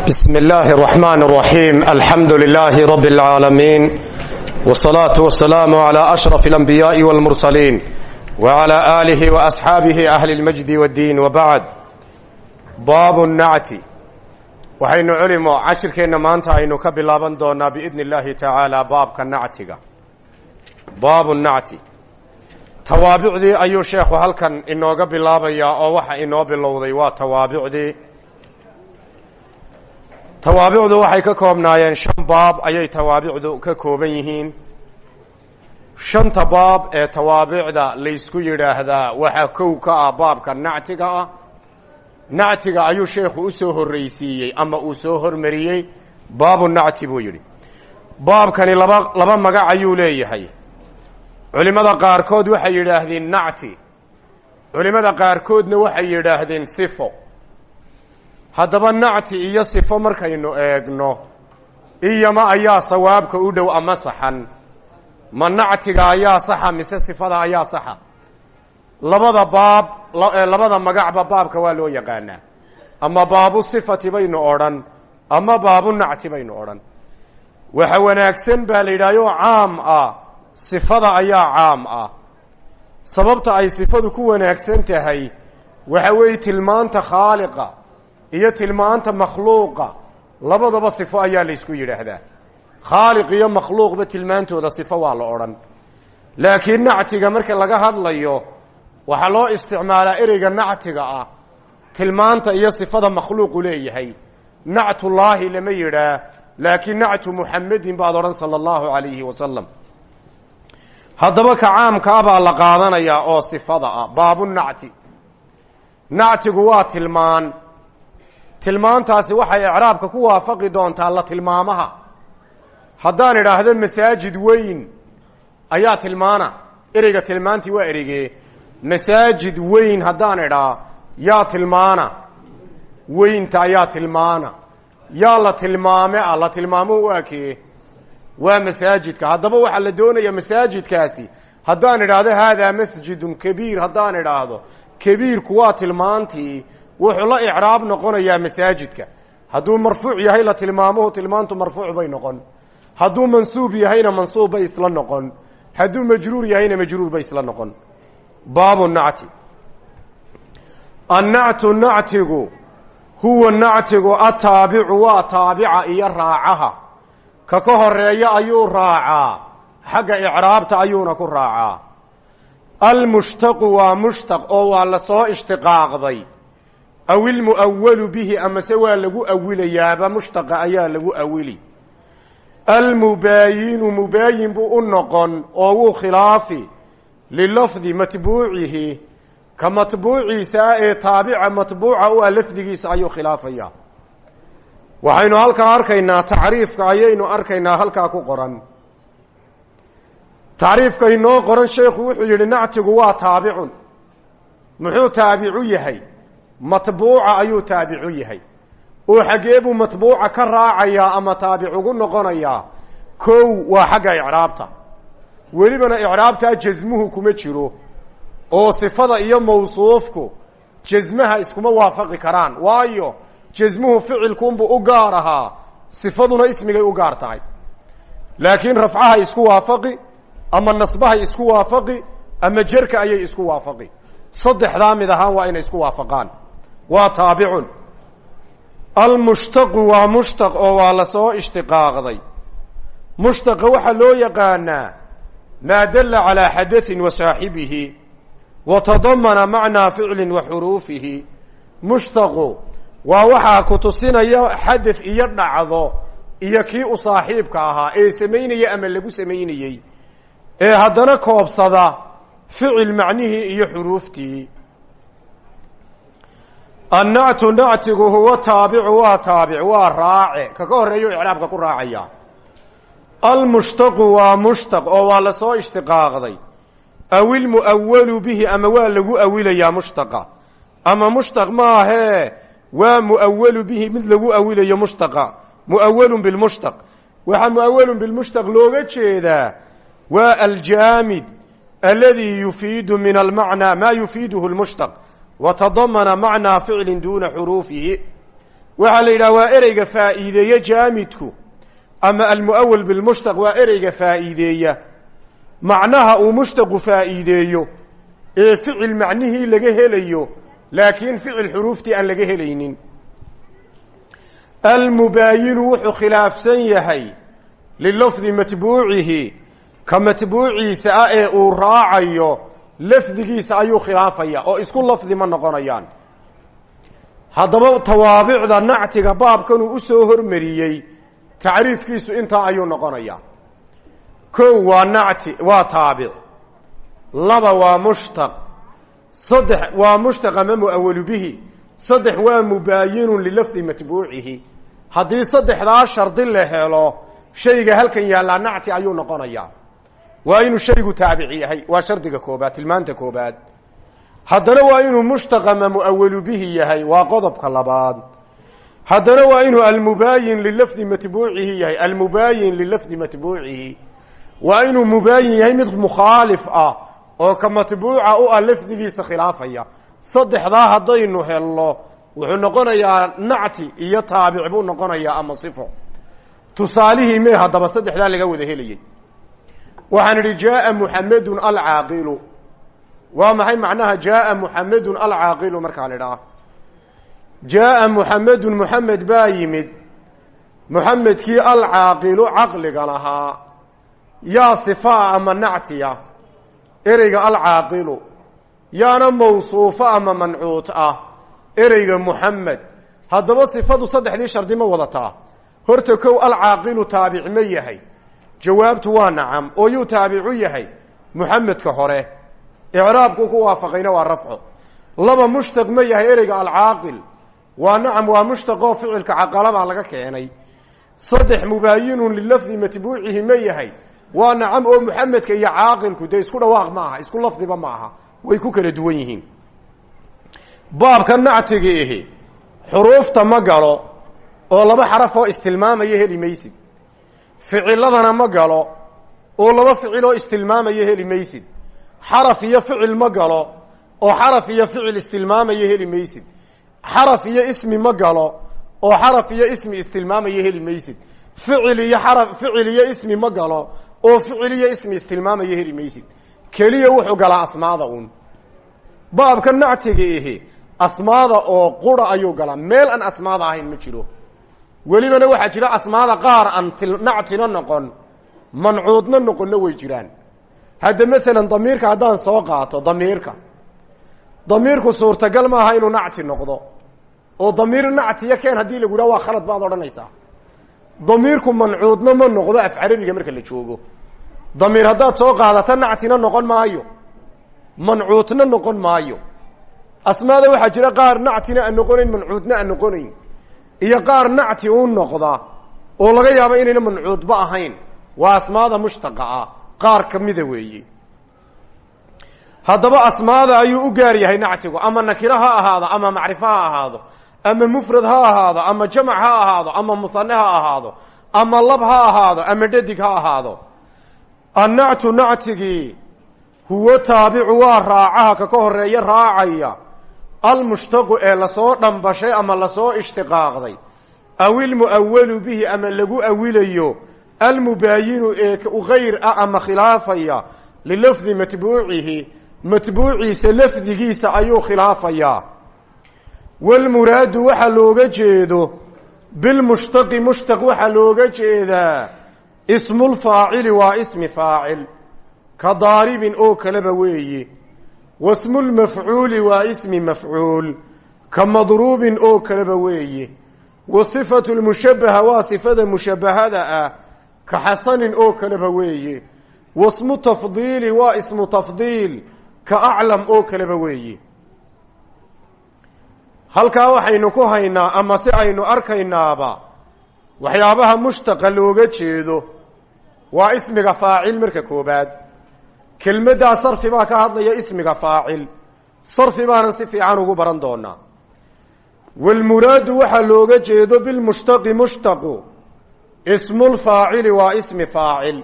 بسم الله الرحمن الرحيم الحمد لله رب العالمين والصلاة والسلام على أشرف الأنبياء والمرسلين وعلى آله وأصحابه أهل المجد والدين وبعد باب النعت waxaynu culimo cashirkeenna maanta aynu ka bilaaban doonaa biidni illaahi tacaala baabka nactiga baabu nacti tawaabicdii ayuu sheekhu halkan inooga bilaabayaa oo waxa inoo bilowday waa tawaabicdii tawaabicdu waxay ka koobnaayeen shan baab ayay tawaabicdu ka kooban yihiin. Shanta baab ee tawaabicda laysku yidhaahdaa waxaa kow ka ah baabka nactiga ah. Nactiga ayuu sheekhu u soo horreysiiyey ama uu soo hormariyey. Baabu nacti buu yidhi. Baabkani laba laba magac ayuu leeyahay. Culimmada qaarkood waxay yidhaahdeen nacti. Culimmada qaarkoodna waxay yidhaahdeen sifo haddaba nacti iyo sifo markaynu eegno iyama ayaa sawaabka u dhow ama saxan? Ma nactiga ayaa saxa mise sifada ayaa saxa? Labada baab labada magacba baabka waa loo yaqaanaa. Ama baabu sifati baynu odhan ama baabu nacti baynu odhan. Waxa wanaagsan baa la yidhahyo caam ah sifada ayaa caam ah sababta ay sifadu ku wanaagsan tahay waxa weeye tilmaanta khaaliqa iyo tilmaanta makhluuqa labadaba sifo ayaa la ysku yidhaahdaa. Khaaliq iyo makhluuqba tilmaantooda sifo waa la odhan. Laakiin nactiga marka laga hadlayo waxaa loo isticmaalaa ereyga nactiga ah tilmaanta iyo sifada makhluuqu leeyahay. Nactullaahi lama yidhaa laakiin nactu muxamedin baad odhan sala allahu alayhi wasalam haddaba ka caamkaa baa la qaadanayaa oo sifada ah baabu nacti. Nactigu waa tilmaan tilmaantaasi waxay ecraabka ku waafaqi doontaa la tilmaamaha. Haddaan idhaahdo masaajid weyn ayaa tilmaana. Ereyga tilmaantii waa ereyge masaajid weyn haddaan idhaa yaa tilmaana. Weynta ayaa tilmaana. Yaa la tilmaame ah la tilmaamo waa kee waa masaajidka. Haddaba waxaa la doonaya masaajidkaasi haddaan idhaahdo haadaa masjidun kabiir. Haddaan idhaahdo kabiirku waa tilmaantii wuxuu la icraab noqonayaa masaajidka. Hadduu marfuuc yahay la tilmaamuhu tilmaantu marfuuc bay noqon. Hadduu mansuub yahayna mansuub bay isla noqon. Hadduu majruur yahayna majruur bay isla noqon. Baabu nacti. Annactu nactigu huwa nactigu ataabicu waa taabica iyo raacaha. Ka ka horreeya ayuu raacaa. Xagga icraabta ayuuna ku raacaa. Almushtaqu waa mushtaq oo waa la soo ishtiqaaqday aw ilmu'awalu bihi amase waa lagu awilayaaba mushtaqa ayaa lagu awili. Almubaayinu mubaayin buu u noqon oo wuu khilaafi lilafdi matbuucihi. Ka matbuuciisa ah ee taabica matbuuca u ah lafdigiisa ayuu khilaafaya. Waxaynu halkaa arkaynaa tacriifka ayaynu arkaynaa halkaa ku qoran. Tacriifka inoo qoran sheekhu wuxuu yidhi nactigu waa taabicun. Muxuu taabicu yahay matbuuca ayuu taabicu yahay. Oo xaggee buu matbuuca ka raacayaa ama taabic ugu noqonayaa kow waa xagga icraabta. Welibana icraabtaa jasmuhu kuma jiro oo sifada iyo mawsuufku jasmaha iskuma waafaqi karaan. Waayo jasmuhu ficilkunbuu u gaar ahaa sifaduna ismigay u gaar tahay. Laakiin rafcahay isku waafaqi ama nasbahay isku waafaqi ama jerka ayay isku waafaqi. Saddexdaa mid ahaan waa inay isku waafaqaan waa taabicun. Almushtaqu waa mushtaq oo waa la soo ishtiqaaqday. Mushtaqa waxaa loo yaqaanaa maa dalla calaa xadaثin wa saaxibihi wa tadamana macnaa ficlin wa xuruufihi. Mushtaqu waa waxaa ku tusinaya xadad iyo dhacdo iyo kii u saaxiibka ahaa ee samaynaya ama lagu samaynayey ee haddana koobsada ficil macnihii iyo xuruuftii annactu nactigu huwa taabicu waa taabic waa raace kaka horeeyo icraabka ku raacaya. Almushtaqu waa mushtaq oo waa la soo ishtiqaaqday. Aw ilmu'awalu bihi ama waa lagu awilayaa mushtaqa. Ama mushtaq maahee waa mu'awalu bihi mid lagu awilayo mushtaqa. Mu'awalun bilmushtaq waxaa mu'awalun bilmushtaq looga jeedaa waa aljaamid aladi yufiidu min almacnaa maa yufiiduhu lmushtaq watadamana macnaa ficlin duuna xuruufihi waxaa la yidhaha waa ereyga faa'iideeye jaamidku ama almu'awal bilmushtaq waa ereyga faa'iideeya macnaha uu mushtaqu faa'iideeyo ee ficil macnihii laga helayo laakiin ficil xuruuftii aan laga helaynin almubaayinu wuxuu khilaafsan yahay lilafdi matbuucihi ka matbuuciisa ah ee uu raacayo lafdigiisa ayuu khilaafaya oo isku lafdi ma noqonayaan. Haddaba tawaabicda nactiga baabkanuu soo hormariyey tacriifkiisu intaa ayuu noqonayaa. Kow waa nacti waa taabic. Laba waa mushtaq. Saddex waa mushtaq ama mu'awalu bihi. Saddex waa mubaayinun lilafdi matbuucihi. Haddii saddexdaa shardi la helo shayga halkan yaallaa nacti ayuu noqonayaa waa inuu shaygu taabic yahay. Waa shardiga koobaad tilmaanta koobaad. Haddana waa inuu mushtaq ama mu'awalu bihi yahay. Waa qodobka labaad. Haddana waa inuu almubaayin lilafdi matbuucihi yahay. Almubaayin lilafdi matbuucihi. Waa inuu mubaayin yahay mid mukhaalif ah oo ka matbuuca u ah lafdigiisa khilaafaya. Saddexdaa haddaynu helno wuxuu noqonayaa nacti iyo taabic buu noqonayaa ama sifo. Tusaalihii mee haddaba saddexdaa laga wada helayay waxaan idhi jaaa muxamedun alcaaqilu waa maxay macnaha jaaa muxamedun alcaaqilu markaa la idhaah jaaa muxamedun muxamed baa yimid. Muxamedkii alcaaqilu caqliga lahaa. Yaa sifaa ama nactiya? Ereyga alcaaqilu yaana mawsuufo ama mancuut ah. Ereyga muxamed haddaba sifadu saddexdii shardi ma wadataa. Horta kow alcaaqilu taabic ma yahay jawaabtu waa nacam oo yuu taabicu yahay muxamedka hore. Icraabku ku waafaqayna waa rafco laba mushtaq ma yahay ereyga alcaaqil. Waa nacam waa mushtaqoo ficilka caqalabaa laga keenay. Saddex mubaayinun lilafdi matbuucihi ma yahay. Waa nacam oo muxamedka iyo caaqilku dee isku dhawaaq ma aha isku lafdiba ma aha. Way ku kala duwan yihiin. Baabka nactiga ihi xuruufta ma galo oo laba xaraf oo istilmaamaya heli maysid ficiladana ma galo oo laba ficil oo istilmaamaya heli maysid. Xaraf iyo ficil ma galo oo xaraf iyo ficil istilmaamaya heli maysid. Xaraf iyo ismi ma galo oo xaraf iyo ismi istilmaamaya heli maysid. Ficil iyo xaraf ficil iyo ismi ma galo oo ficil iyo ismi istilmaamaya heli maysid. Keliya wuxuu galaa asmaada un baabka nactiga ihi asmaada oo qura ayuu galaa meel aan asmaada ahayn ma jiro welibana waxaa jira asmaada qaar aan nactina noqon mancuudna noqonna way jiraan. Hadda masalan damiirka haddaan soo qaato damiirka. Damiirku suurtagal maaha inuu nacti noqdo. Oo damiir nactiya keen haddii lagu yidhaha waa khalad baad odhanaysaa. Damiirku mancuudna ma noqdo af carabiga marka la joogo. Damiir haddaad soo qaadata nactina noqon maayo. Mancuudna noqon maayo. Asmaada waxaa jira qaar nactina aan noqonayn mancuudna aan noqonayn iyo qaar nacti u noqda oo laga yaabo inayna mancuudba ahayn waa asmaada mushtaqa ah qaar kamida weeye haddaba asmaada ayuu u gaar yahay nactigu ama nakiro ha ahaado ama macrifo ha ahaado ama mufrad ha ahaado ama jamac ha ahaado ama musane ha ahaado ama lab ha ahaado ama dhadig ha ahaado. Annactu nactigii huwa taabicu waa raacaha ka ka horreeya raacaya almushtaqu ee la soo dhambashay ama la soo ishtiqaaqday. Aw ilmu'awalu bihi ama lagu awilayo almubaayinu ee gayr ah ama khilaafaya lilafdi matbuucihi matbuuciisa lafdigiisa ayuu khilaafayaa walmuraadu waxaa looga jeedo bilmushtaqi mushtaq waxaa looga jeedaa ismulfaacili waa ismi faacil ka daaribin oo kaleba weeye wasmulmafcuuli waa ismi mafcuul ka madruubin oo kaleba weeye wa sifatu lmushabaha waa sifada mushabahada ah. Ka xasanin oo kaleba weeye wasmu tafdiili waa ismu tafdiil. Ka aclam oo kaleba weeye halkaa waxaynu ku haynaa ama si aynu arkaynaaba waxyaabaha mushtaqa looga jeedo waa ismiga faacil marka koobaad kelmaddaa sarfi baa ka hadlaya ismiga faacil. Sarfi baanan si fiican ugu baran doonaa. Walmuraadu waxaa looga jeedo bilmushtaqi mushtaqu. Ismulfaacili waa ismi faacil.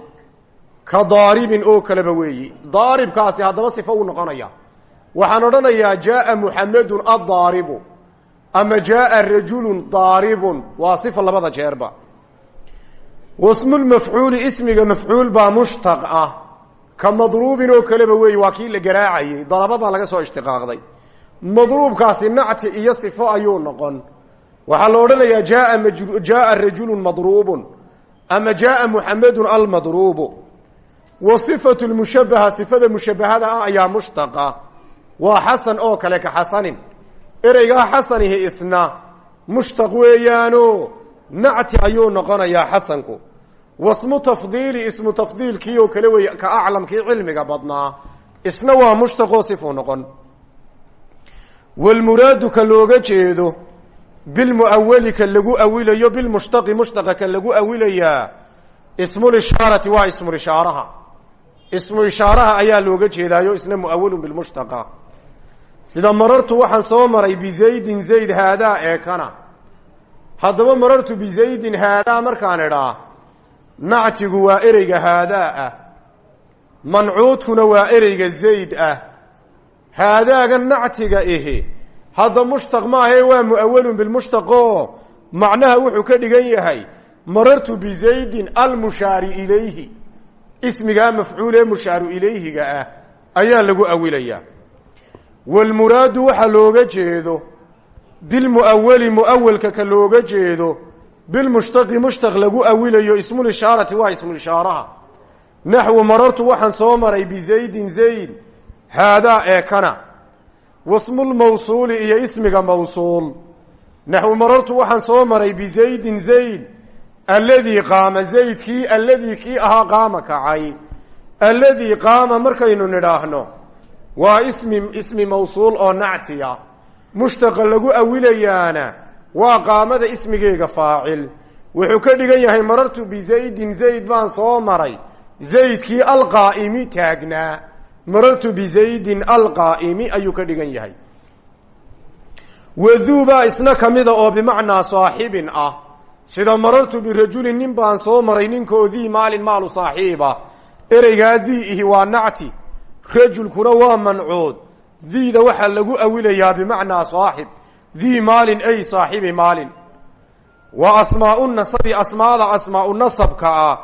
Ka daaribin oo kaleba weeyi. Daaribkaasi haddaba sifo uu noqonaya. Waxaan odhanayaa jaaa muxamedun addaaribu. Ama jaaa rajulun daaribun. Waa sifa labada jeerba. Wasmulmafcuuli ismiga mafcuul baa mushtaq ah ka madruubin oo kaleba weey waa kii la garaacayey. Daraba baa laga soo ishtiqaaqday. Madruubkaasi nacti iyo sifo ayuu noqon. Waxaa la odhanayaa jaaa jaaa rajulun madruubun ama jaaa muxamedun almadruubu. Wa sifatu lmushabaha sifada mushabahada ah ayaa mushtaqa. Waa xasan oo kale ka xasanin. Ereygaa xasanihi isna mushtaq weeyaano nacti ayuu noqonayaa xasanku wasmu tafdiili ismu tafdiilkii oo kale wey ka aclamkii cilmiga badnaa isna waa mushtaqoo sifuu noqon. Walmuraadu ka looga jeedo bilmuawali ka lagu awilayo bilmushtaqi mushtaqa ka lagu awilayaa ismulishaarati waa ismulishaaraha ismu ishaaraha ayaa looga jeedaayo isna sida marartu waxaan soo maray bizaydin zayd haadaa ee kana. Haddaba marartu bizaydin haadaa markaan idhaa nactigu waa ereyga haadaa ah. Mancuudkuna waa ereyga zayd ah. Haadaaga nactiga ihi. Hadda mushtaq maahae waa muawalun bilmushtaqo macnaha wuxuu ka dhigan yahay marartu bizaydin almushaari ilayhi. Ismigaa mafcuul ee mushaaru ilayhiga ah ayaa lagu awilayaa walmuraadu waxa looga jeedo bilmuawali muawalka ka looga jeedo bilmushtaqi mushtaq lagu awilayo ismulishaarati waa ismulishaaraha naxwu marartu waxaan soo maray bizaydin zayd haadaa ee kana wasmulmawsuuli iyo ismiga mawsuul naxwu marartu waxaan soo maray bizaydin zayd alladii qaama zaydkii alladii kii ahaa qaama kacay alladii qaama markaynu nidhaahno waa ismi ismi mawsuul oo nactiya mushtaqa lagu awilayaana waa qaamada ismigeega faacil. Wuxuu ka dhigan yahay marartu bizaydin zayd baan soo maray. Zaydkii alqaa'imi taagnaa. Marartu bizaydin alqaa'imi ayuu ka dhigan yahay. Waduu baa isna kamida oo bimacnaa saaxibin ah. Sida marartu birajulin nin baan soo maray ninkoo dii maalin maalu saaxiiba. Ereygaa dii ihi waa nacti. Rajulkuna waa mancuud. Diida waxaa lagu awilayaa bimacnaa saaxib dii maalin ay saaxibi maalin. Wa asmaau nasabi asmaada asmaau nasabka ah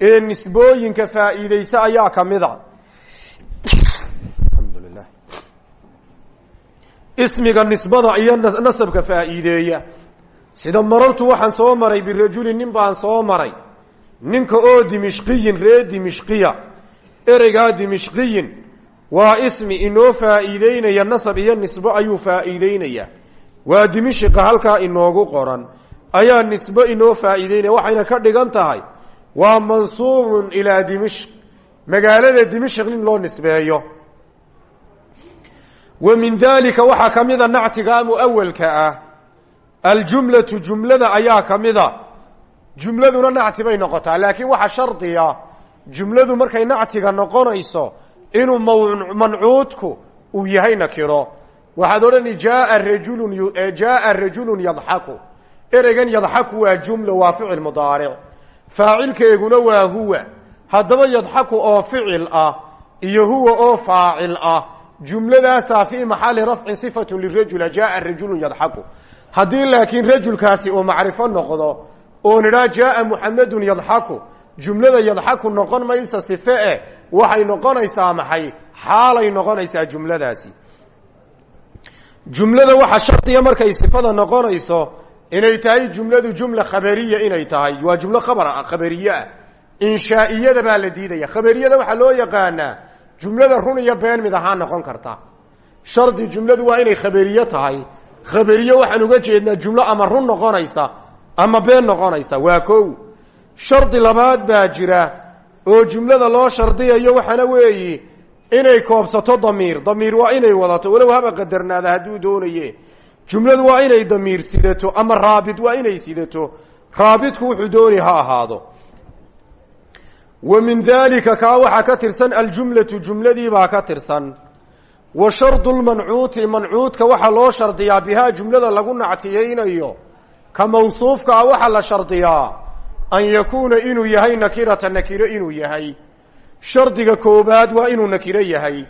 ee nisbooyinka faa'iideysa ayaa kamida alxamdulilah ismiga nisbada iyo nasabka faa'iideeya. Sida marartu waxaan soo maray birajulin nin baan soo maray. Ninka oo dimishqiyin ree dimishqiya. Ereygaa dimishqiyin. Waa ismi inoo faa'iideynaya nasab iyo nisbo ayuu faa'iideynaya waa dimishiqa halkaa inoogu qoran. Ayaa nisbo inoo faa'iideynaya waxayna ka dhigan tahay waa mansuubun ilaa dimishq magaalada dimishq nin loo nisbeeyo. Wa min daalika waxaa ka mida nactiga muawalka ah. Aljumlatu jumlada ayaa ka mida. Jumladuna nacti bay noqotaa laakiin waxa shardiya jumladu markay nactiga noqonayso inuu mancuudku uu yahay nakiro waxaad odhani jaaa rajulun jaaa rajulun yadxaku ereygan yadxaku waa jumla waa ficil mudaaric. Faacilkeeguna waa huwa. Haddaba yadxaku oo ficil ah iyo huwa oo faacil ah. Jumladaasaa fii maxali rafcin sifatun lirajula jaaa rajulun yadxaku haddii laakiin rajulkaasi uu macrifo noqdo oo nidhaa jaaa muxamedun yadxaku jumlada yadxaku noqon maysa sife eh waxay noqonaysaa maxay? Xaalay noqonaysaa jumladaasi jumlada waxa shardiya markay sifada noqonayso inay tahay jumladu jumla khabariya inay tahay. Waa jumlo khabar khabariye ah inshaa'iyada baa la diidaya. Khabariyada waxaa loo yaqaanaa jumlada run iyo been mid ahaan noqon karta. Shardi jumladu waa inay khabariye tahay. Khabariye waxaan uga jeednaa jumlo ama run noqonaysa ama been noqonaysa. Waa kow. Shardi labaad baa jira oo jumlada loo shardiyayo waxaana weeyi inay koobsato damiir. Damiir waa inay wadato. Walow haba qadarnaada hadduu doonaye. Jumladu waa inay damiir sidato ama raabit waa inay sidato. Raabitku wuxuu dooni ha ahaado. Wa min daalika kaa waxaa ka tirsan aljumlatu jumladiibaa ka tirsan. Wa shardu lmancuuti mancuudka waxaa loo shardiyaa bihaa jumlada lagu nactiyeynayo ka mawsuufka ah waxaa la shardiyaa an yakuuna inuu yahay nakirata nakiro inuu yahay shardiga koobaad waa inuu nakiro yahay.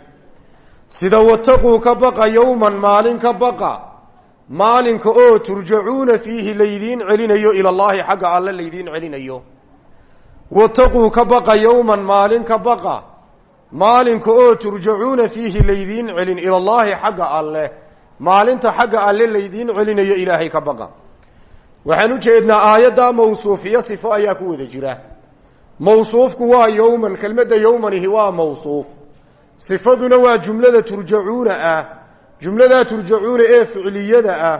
Sida wataquu ka baqa yowman maalin ka baqa. Maalinka oo turjacuuna fiihi laydiin celinayo ila llaahi xagga alle laydiin celinayo. Wataquu ka baqa yowman maalin ka baqa. Maalinka oo turjacuuna fiihi laydiin celin ila llaahi xagga alle. Maalinta xagga alle laydiin celinayo ilaahay ka baqa. Waxaan u jeednaa aayadda mawsuufiyo sifo ayaa ku wada jira mawsuufku waa yowman kelmadda yowmanihi waa mawsuuf. Sifaduna waa jumlada turjacuuna ah. Jumladaa turjacuuna ee ficliyada ah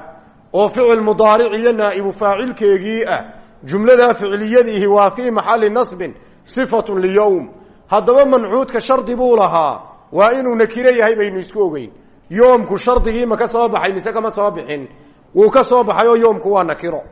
oo ficil mudaaric iyo naa'ibu faacilkeegii ah. Jumladaa ficliyadiihi waa fii maxali nasbin sifatun liyowm haddaba mancuudka shardi buu lahaa waa inuu nakiro yahay baynu isku ogeyn. Yoomku shardigii ma ka soo baxay mise kama soo bixin? Wuu ka soo baxay oo yoomku waa nakiro.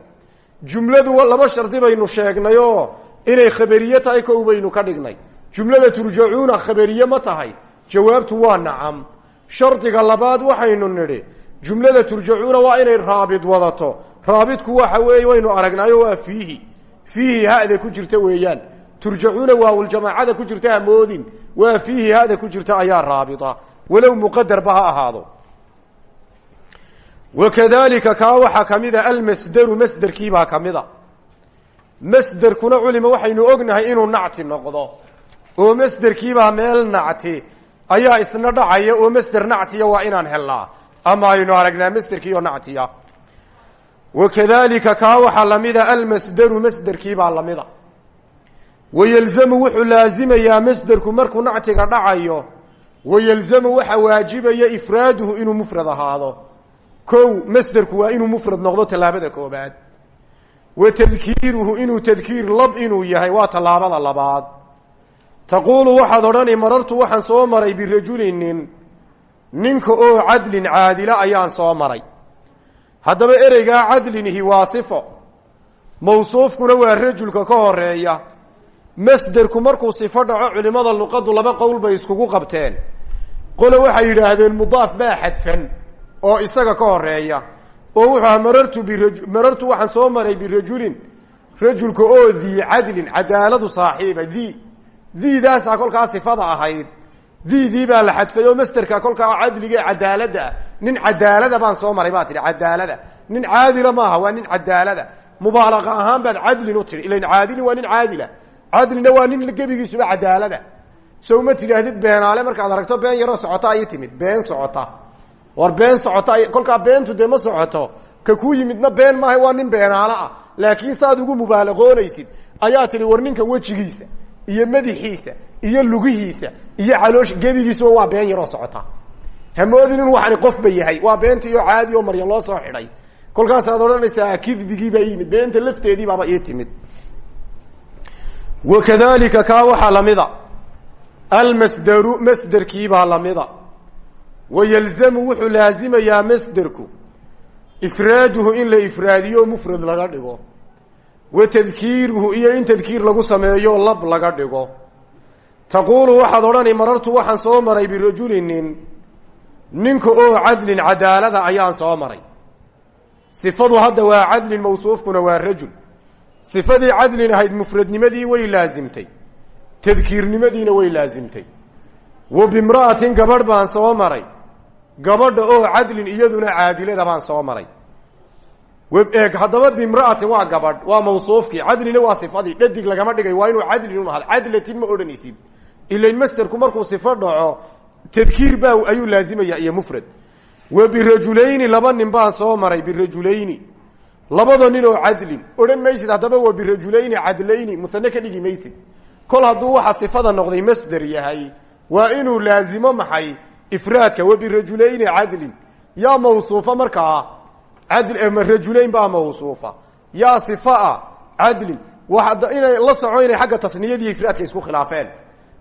Jumladu laba shardi baynu sheegnayoo inay khaberiye tahay kow baynu ka dhignay. Jumlada turjacuuna khaberiye ma tahay. Jawaabtu waa nacam. Shardiga labaad waxaynu nidhi jumlada turjacuuna waa inay raabid wadato. Raabidku waxa weeye waynu aragnaayo waa fiihi. Fiihi hada ku jirta weeyaan. Turjacuuna waawljamaacada ku jirta hamoodin waa fiihi hada ku jirta ayaa raabita walow muqadarba ha ahaado. Wakadalika kaa waxaa kamida almasderu masderkiibaa kamida masderkuna culima waxaynu ognahay inuu nacti noqdo. Oo masderkiibaa meel nacti ayaa isna dhacaya oo masder nactiya waa inaan helnaa. Ama aynu aragnaa masderkiioo nactiya. Wakadalika kaa waxaa lamida almasderu masderkiibaa lamida. Wayelzamu wuxuu laazimayaa masderku markuu nactiga dhacayo wayelzamu waxa waajibaya ifraaduhu inuu mufrad ahaado. Kow masderku waa inuu mufrad noqdo tallaabada koobaad wa tadkiiruhu inuu tadkiir lab inuu yahay waa tallaabada labaad taquulu waxaad odhani marartu waxaan soo maray birajulin nin ninka oo cadlin caadila ayaan soo maray haddaba ereygaa cadlinihi waa sifo mawsuufkuna waa rajulka ka horreeya masderku markuu sifo dhaco culimada luqadu laba qowl bay iskugu qabteen qole waxay yidhaahdeen mudaaf baa xadfan oo isaga ka horreeya oo wuxuu aha marartu biraj marartu waxaan soo maray birajulin rajulka oo dii cadlin cadaaladu saaxiiba di diidaasaa kolkaa sifada ahayd diidii baa la xadfay oo masterka kolkaa cadliga ah nin cadaalada baan soo maray baa tihi cadaalada nin caadila maaha waa nin cadaalada mubaalaqa ahaan baad cadlin u tihi ilan caadilin waa nin caadila cadlina waa nin gebigiisuba cadaalada so ma tidhaahdid beenaale markaad aragto been yaroo socota ayay timid been socota war been socota kolkaa beentu dee ma socoto. Ka kuu yimidna been maaha waa nin beenaale ah. Laakiin saaad ugu mubaalaqoonaysid ayaa tihi war ninkan wejigiisa iyo madaxiisa iyo lugihiisa iyo caloosh gebigiisuba waa been yaroo socota. Hamoodin in waxani qofba yahay. Waa beenta iyo caadi oo marya loo soo xidhay. Kolkaasaad odhanaysaa kidbigii baa yimid beenta lafteedii baaba ii timid. Wakadalika kaa waxaa lamida almasderu masderkiibaa lamida wayalzamu wuxuu laazimayaa masderku ifraaduhu in la ifraadiyo mufrad laga dhigo wa tadkiiruhu iyo in tadkiir lagu sameeyo lab laga dhigo taquulu waxaad odhani marartu waxaan soo maray birajulin nin ninka oo cadlin cadaalada ayaan soo maray sifadu hadda waa cadlin mawsuufkuna waa rajul sifadii cadlin ahayd mufradnimadii way laasimtay tadkiirnimadiina way laasimtay wa bimra'atin gabadh baan soo maray gabadha oo cadlin iyaduna caadilada baan soo maray. Eeg haddaba bimra'atin waa gabadh waa mawsuufkii cadlina waa sifadii dhadig lagama dhigay waa inuu cadlin un ahad cadlatin ma odhanaysid. Ilain masterku markuu sifo dhaco tadkiir baa ayuu laazimaya iyo mufrad. Wa birajulayni laba nin baan soo maray birajulayni labada nin oo cadlin odhan maysid haddaba wa birajulayni cadlayni musane ka dhigi maysid. Kol hadduu waxa sifada noqday masder yahay waa inuu laazimo maxay ifraadka wa birajulayni cadlin. Yaa mawsuufa markaa rajulayn baa mawsuufa. Yaa sifaa cadlin. Inay la soco inay xagga tasniyadii ifraadka isku khilaafeen.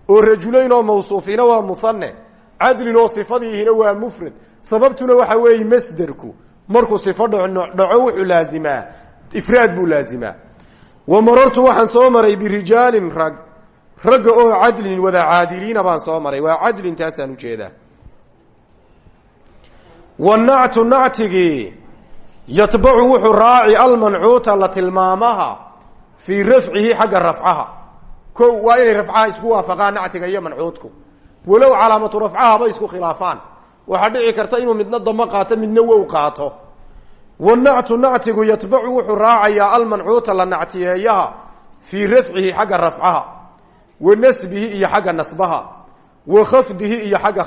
Oo rajulayn oo mawsuufina waa muhane cadlin oo sifadiihina waa mufrad. Sababtuna waxa weeye masderku markuu sifo dhaco wuxuu laazimaa ifraad buu laazimaa. Wa marartu waxaan soo maray birijaalin rag ragga oo cadlin wada caadiliina baan wanactu nactigii yatbacu wuxuu raaci almancuuta la tilmaamaha fii rafcihi xagga rafcaha ko waa inay rafcaha isku waafaqaan nactiga iyo mancuudku walow calaamatu rafcahaba isku khilaafaan waxaa dhici karta inuu midna damo qaato midna wow qaato wanactu nactigu yatbacu wuxuu raacayaa almancuuta la nactiyeeyaha fii rafcihi xagga rafcaha wa nasbihi iyo xagga nasbaha wa khafdihi iyo xagga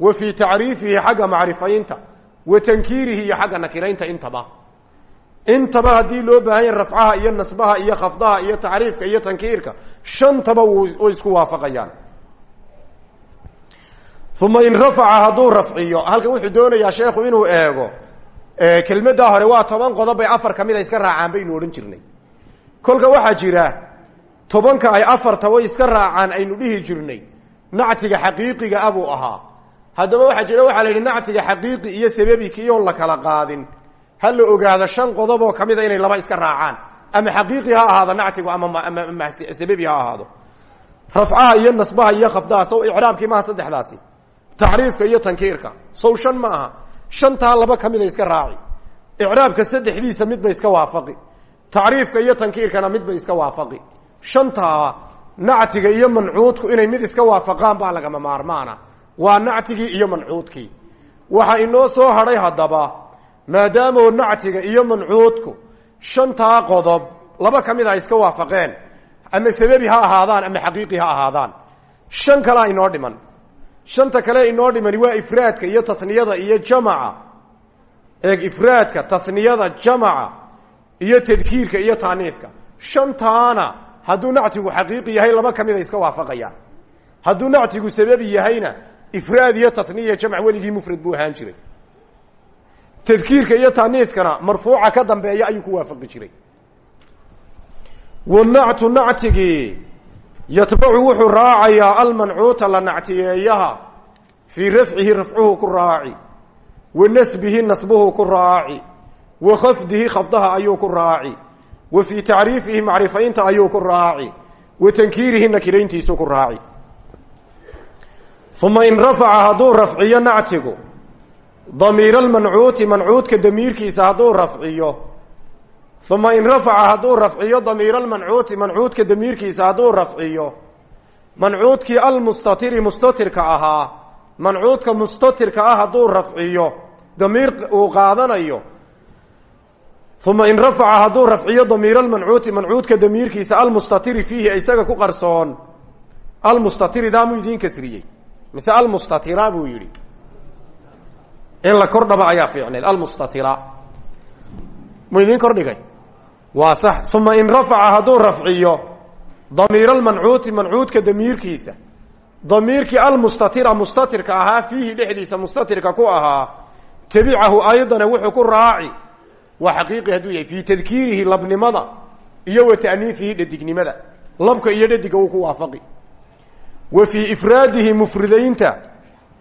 wa fii tacriifihi xagga macrifaynta wa tankiirihi iyo xagga nakiraynta intaba intaba haddii loo baahan yahy rafcaha iyo nasbaha iyo khafdaha iyo tacriifka iyo tankiirka shantaba way isku waafaqayaan. Uma in rafaca hadduu rafciyo halkan wuxuu doonayaa sheekhu inuu eego kelmaddaa hore waa toban qodob bay afar kamida iska raacaan baynu odhan jirnay. Kolka waxaa jira tobanka ay afarta way iska raacaan aynu dhihi jirnay nactiga xaqiiqiga a buu ahaa haddaba waxaa jira waxaa la yidhi nactiga xaqiiqi iyo sababi kiyoon la kala qaadin. Ha la ogaado shan qodob oo kamida inay laba iska raacaan. Ama xaqiiqi ha ahaado nactigu ama sababi ha ahaado. Rafcaha iyo nasbaha iyo khafdaha sow icraabkii maaha saddexdaasi. Tacriifka iyo tankiirka. Sow shan ma aha. Shantaa laba kamida iska raaci. Icraabka saddexdiisa midba iska waafaqi. Tacriifka iyo tankiirkana midba iska waafaqi. Shantaa nactiga iyo mancuudku inay mid iska waafaqaan baa lagama maarmaana waa nactigii iyo mancuudkii. Waxa inoo soo hadhay haddaba maadaamoo nactiga iyo mancuudku shantaa qodob laba ka mid a iska waafaqeen ama sababi ha ahaadaan ama xaqiiqi ha ahaadaan. Shan kalea inoo dhiman. Shanta kale inoo dhimani waa ifraadka iyo taniyada iyo jamaca. Eeg ifraadka taniyada jamaca iyo tadkiirka iyo taaniiska shantaana hadduu nactigu xaqiiqi yahay laba kamida iska waafaqayaan hadduu nactigu sababi yahayna ifraad iyo taniya jamc weligii mufrad buu ahaan jiray. Tadkiirka iyo taaniiskana marfuuca ka dambeeya ayuu ku waafaqi jiray. Wanactu nactigii yatbacu wuxuu raacayaa almancuuta la nactiyeeyaha fii rafcihi rafcuhu ku raaci wa nasbihi nasbuhu ku raaci wa khafdihi khafdaha ayuu ku raaci wa fii tacriifihi macrifaynta ayuu ku raaci wa tankiirihi nakirayntiisuu ku raaci uma in rafaca hadduu rafciyo nactigu damiir almancuuti mancuudka damiirkiisa hadduu rafciyo uma in rafaca hadduu rafciyo damiir almancuuti mancuudka damiirkiisa hadduu rafciyo mancuudkii almustatiri mustatirka ahaa mancuudka mustatirka ah hadduu rafciyo damiir uu qaadanayo uma in rafaca hadduu rafciyo damiir almancuuti mancuudka damiirkiisa almustatiri fiihi isaga ku qarsoon almustatiri daamuu idiin kasriyey mise almustatira buu yidhi. In la kordhaba ayaa fiicneed almustatira. Mu idiin kordhigay? Waa sax. Uma in rafaca hadduu rafciyo damiir almancuuti mancuudka damiirkiisa damiirkii almustatira mustatirka ahaa fiihi dhexdiisa mustatirka ku ahaa tabicahu aydana wuxuu ku raaci. Waa xaqiiqi hadduu yahay. Fii tadkiirihi labnimada iyo wa ta'niifihi dhadignimada. Labka iyo dhadiga wuu wa fii ifraadihi mufridaynta